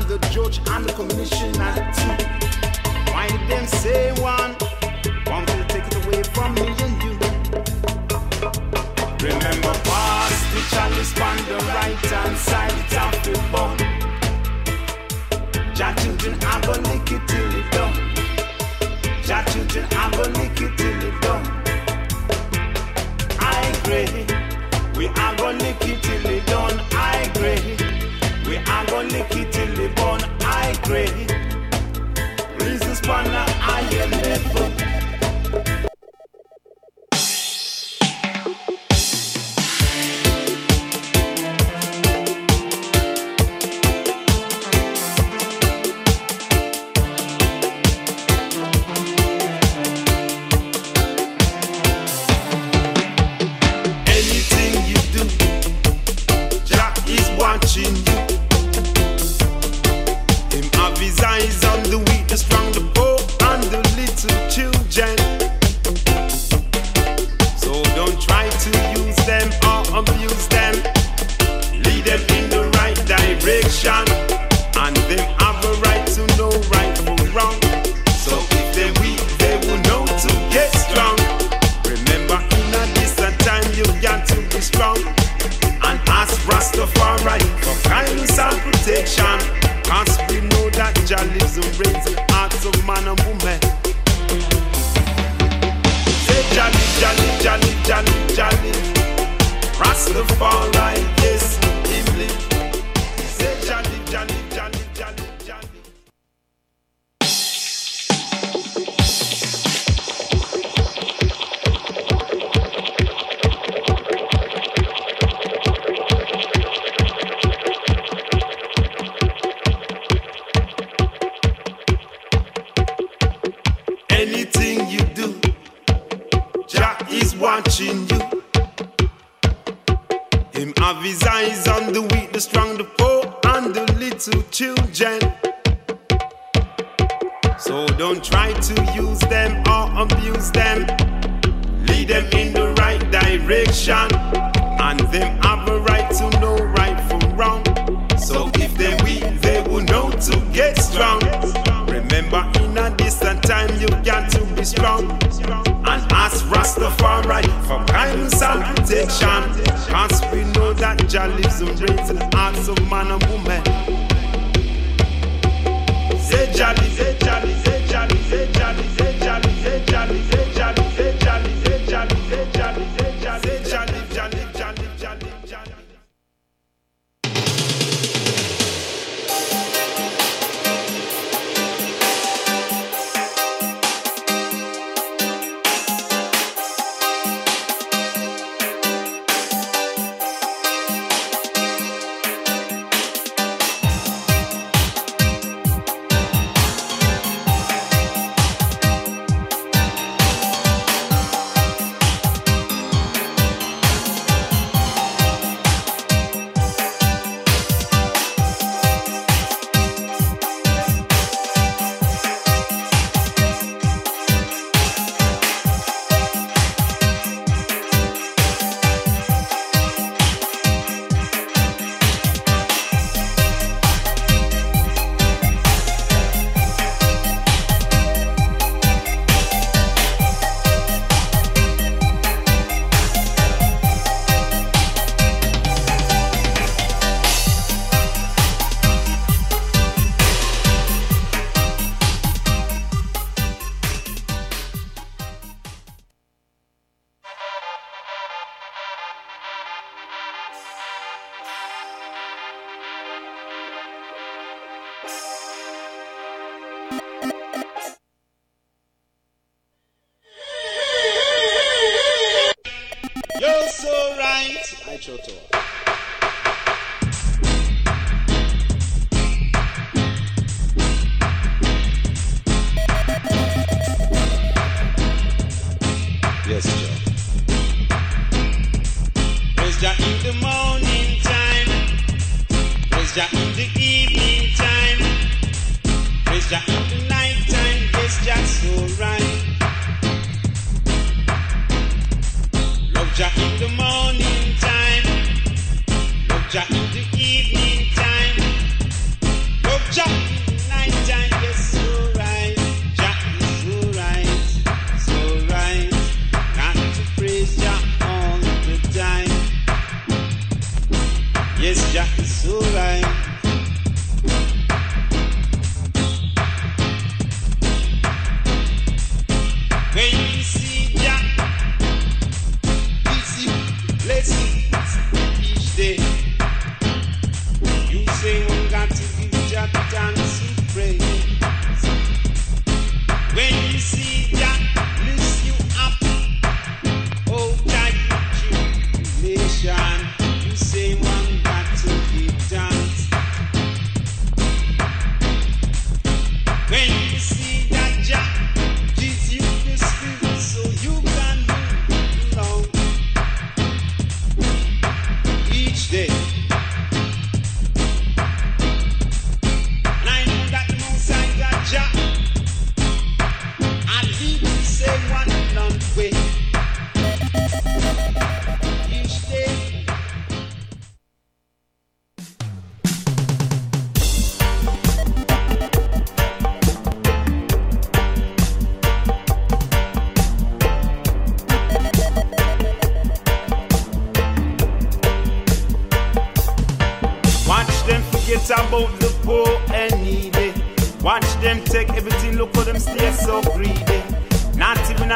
I'm the judge and the commissioner too. Why them say one?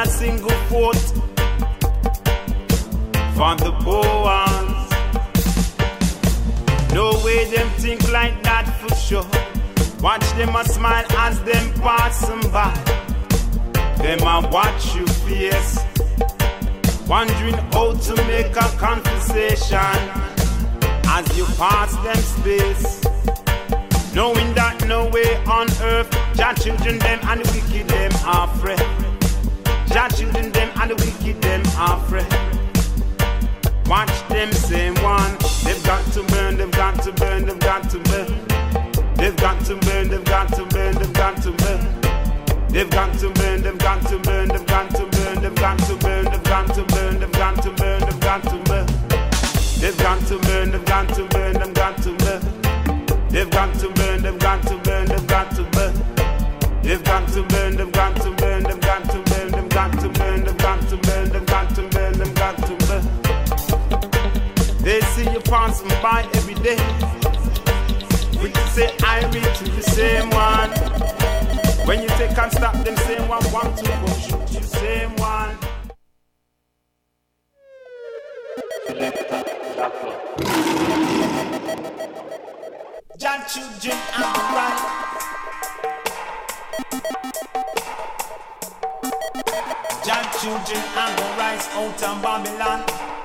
A single foot for the ones. No way them think like that for sure. Watch them a smile as them passing by. Them a watch you face. Wondering how to make a conversation as you pass them space. Knowing that no way on earth, Jah children them and the wicked them are free. Jah children them and the wicked them free. Watch them same one. They've got to burn, they've got to burn, they've got to burn. They've got to burn, they've got to burn, they've got to burn. They've got to burn, they've got to burn, they've got to burn, they've got to burn, they've got to burn, they've got to burn, they've got to burn. They've got to burn, they've got to burn, they've got to burn. They've got to burn, they've got to burn, they've got to burn. They've got to burn, they've got to burn, passing by every day. We say I read to the same one. When you take and stop them same one, one, two, go shoot you same one. John children and the right. John children and the rise out of Babylon.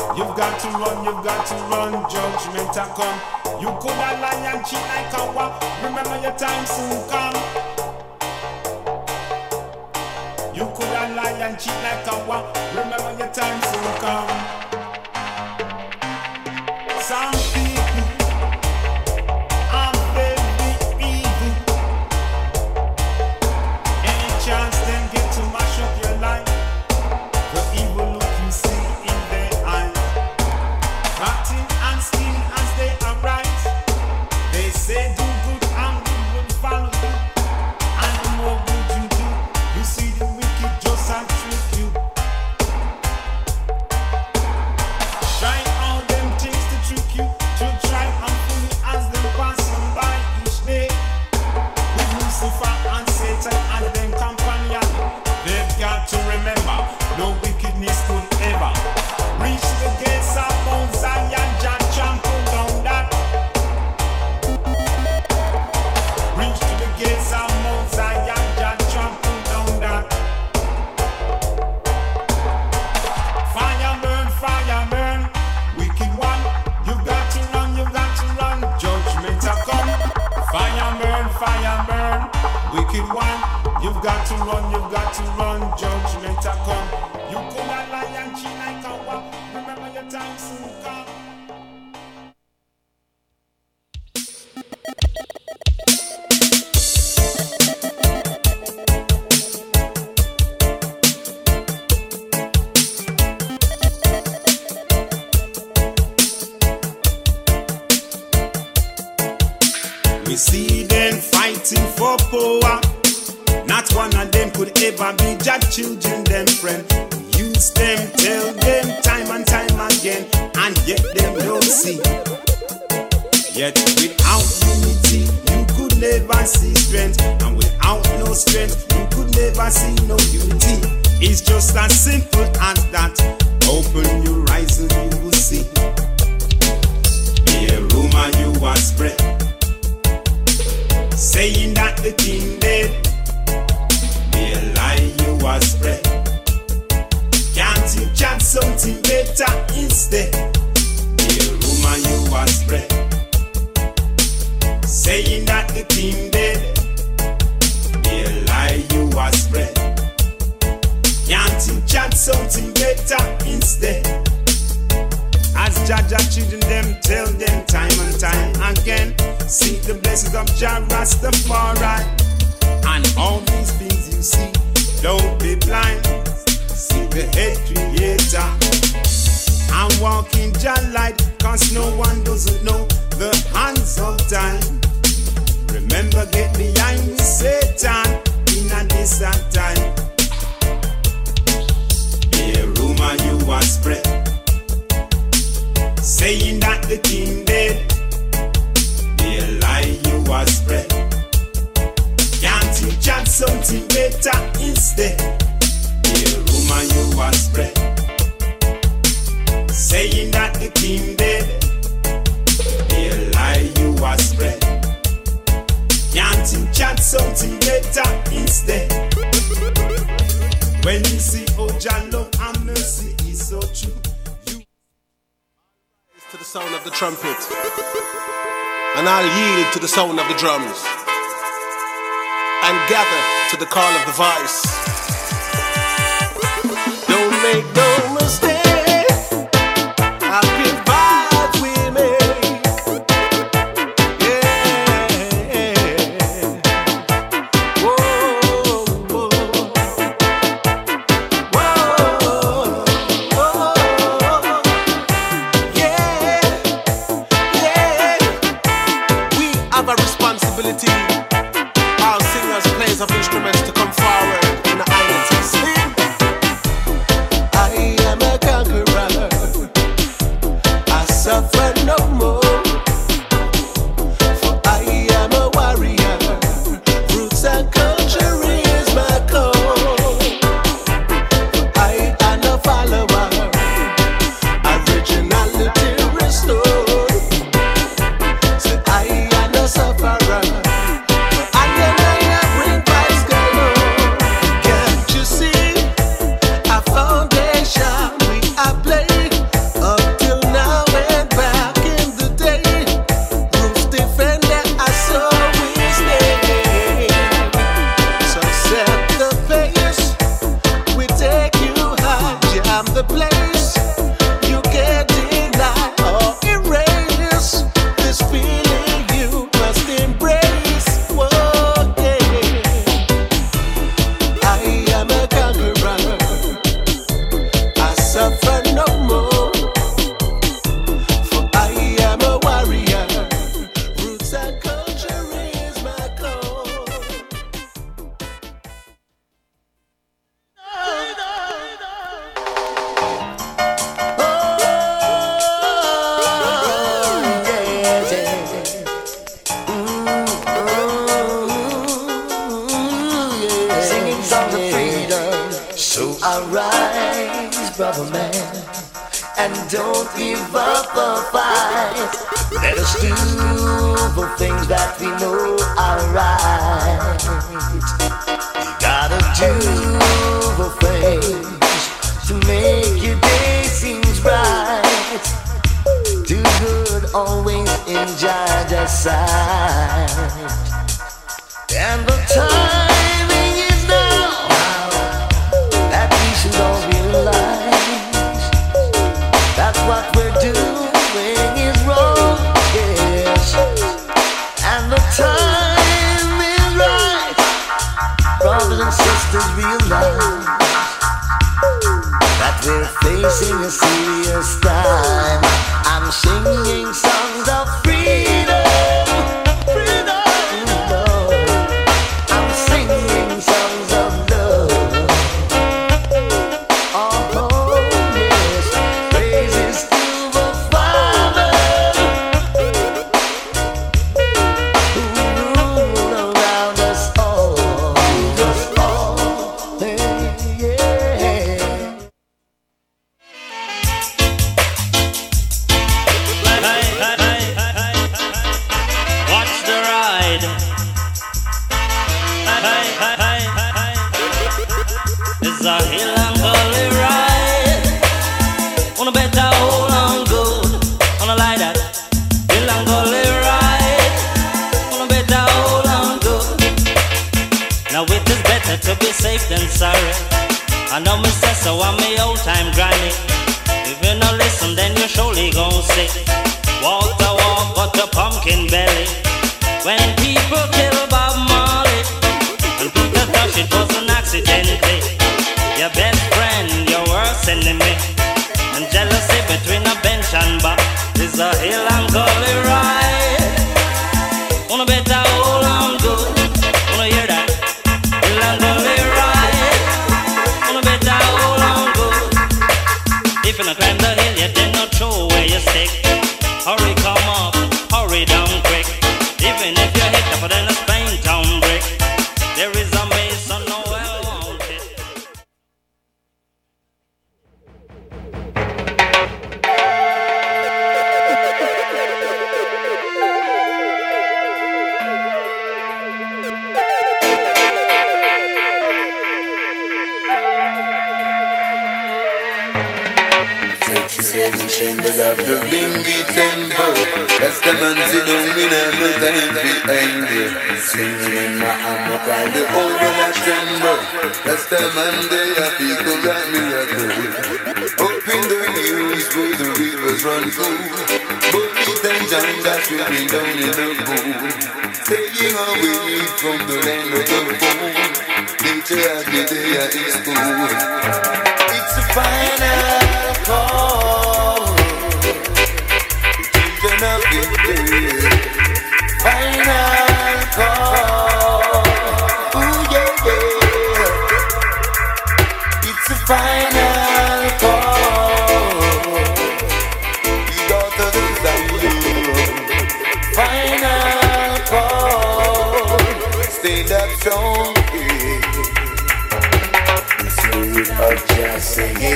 You've got to run, you've got to run. Judgment a come. You could have lie and cheat like a wa. Remember your time soon come. You could have lie and cheat like a wa. Remember your time soon come. You've got to run, you've got to run. Judgment a come. You could a lion, she like a what? Remember your time soon come. We see them fighting for power. Not one of them could ever be just children, them friend. Use them, tell them time and time again, and yet them don't see. Yet without unity, you could never see strength, and without no strength, you could never see no unity. It's just as simple as that. Open your eyes and you will see. Be a rumor you are spread saying that the king dead. A lie you are spread. Can't you chat something better instead? A rumor you are spread. Saying that the king dead. A lie you are spread. Can't you chat something better instead? As Jaja children them tell them time and time again. Seek the blessings of Jah Rastafari. And all these things see, don't be blind. See the head creator. I'm walking Jah light, cause no one doesn't know the hands of time. Remember, get behind me, Satan, in a this time. Be a rumor you are spread saying that the king dead. Be a lie you are spread. Something better instead? A rumor you are spread. Saying that the king dead. A lie you are spread. Can't chat something better instead? When you see Jah love and mercy is so true. to the sound of the trumpet, and I'll yield to the sound of the drums, and gather to the call of the voice. Don't make no mistake,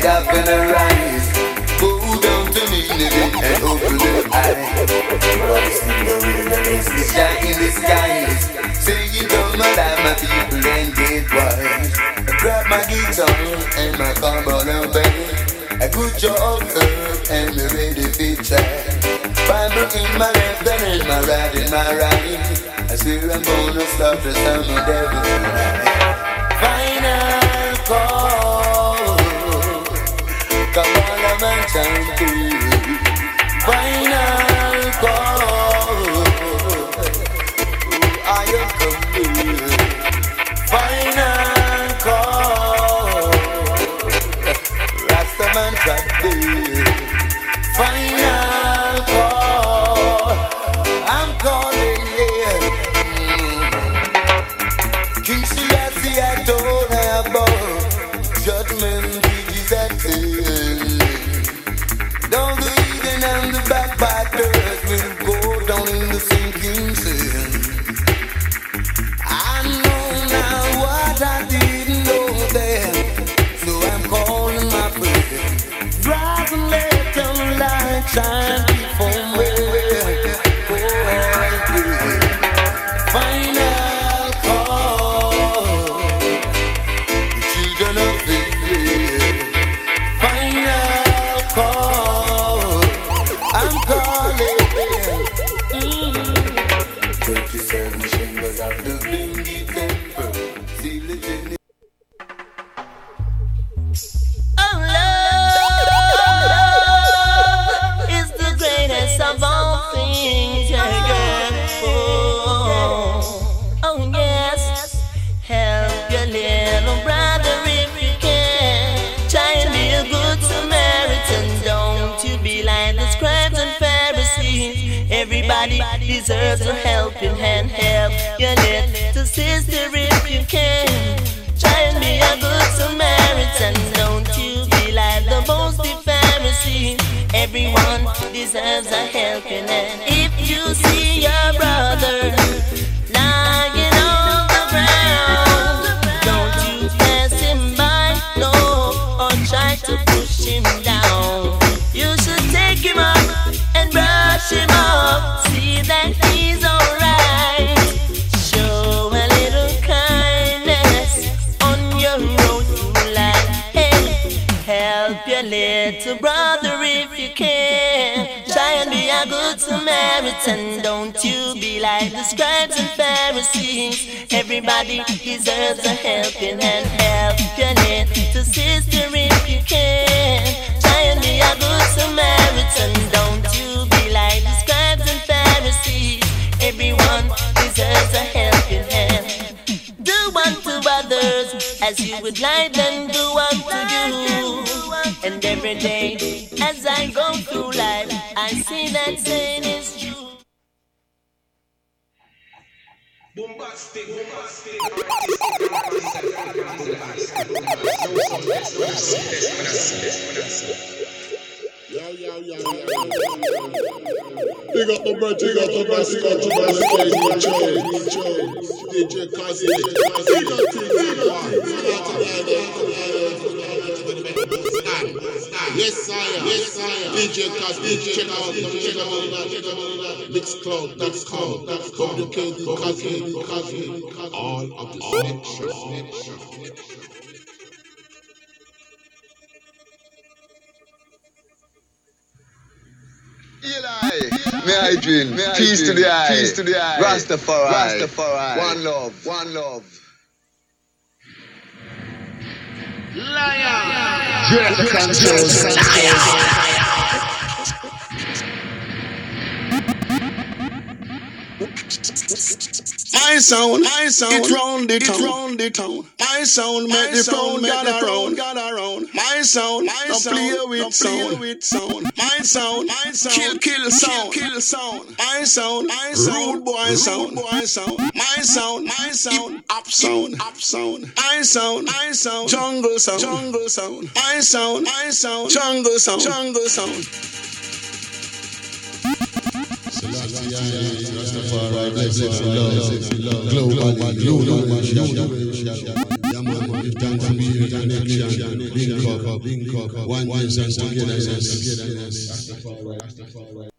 head up and arise. Pull down to me, nigga, and open the eye. The shine in the skies. Singing all my life, my people, and get wise. I grab my guitar and my carbon and bang. I put your up and be ready for try. Bible in my left and in my right, in my right. I swear I'm gonna stop the sound of devil. Come on, I'm a. Why not? I see that saying is true. DJ DJ DJ DJ Yes, sire. Yes, sire. DJ Kazi, check out, check out, check out, Mixcloud, that's called, that's called, WKD Kazi, Kazi, all of the selection. Eli, may I dream? Peace to the eye. Peace to the eye. Rastafari. Rastafari. One love. One love. Liar. Dread controls. Liar. My sound, my sound, it round the town, round the town. My sound, make the crowd gather round, gather round. My sound, my sound, play with sound, with sound. My sound, my sound, kill, kill sound, kill sound. My sound, my sound, rude boy sound, boy sound. My sound, my sound, up sound, up sound. My sound, my sound, jungle sound, jungle sound. My sound, my sound, jungle sound, jungle sound. Rastafari, blessed love, globally, global nation. Yaman, give thanks to me, connection, link up, link up, one nation, togetherness. Rastafari, Rastafari.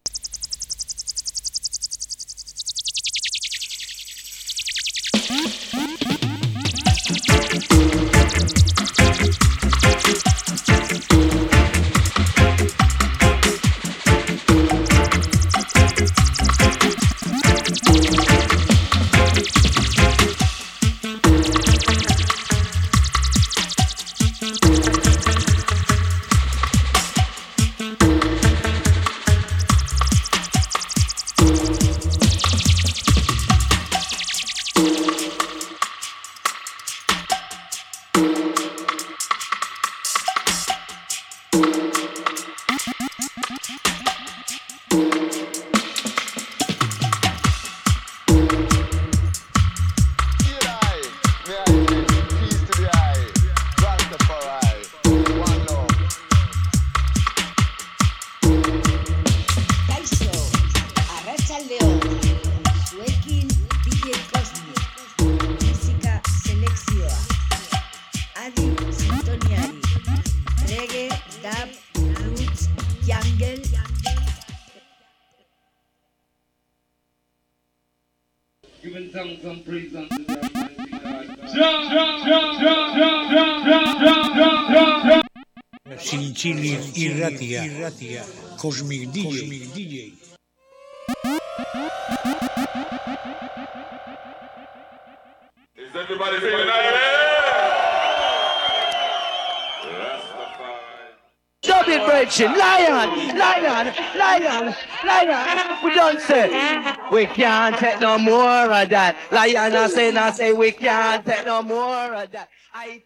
Irratia, irratia, Cosmic DJ, Cosmic DJ. Is everybody feeling that? Dub it, brethren. Lion, lion, lion, lion. We don't say we can't take no more of that. Lion, I say, I say we can't take no more of that. I.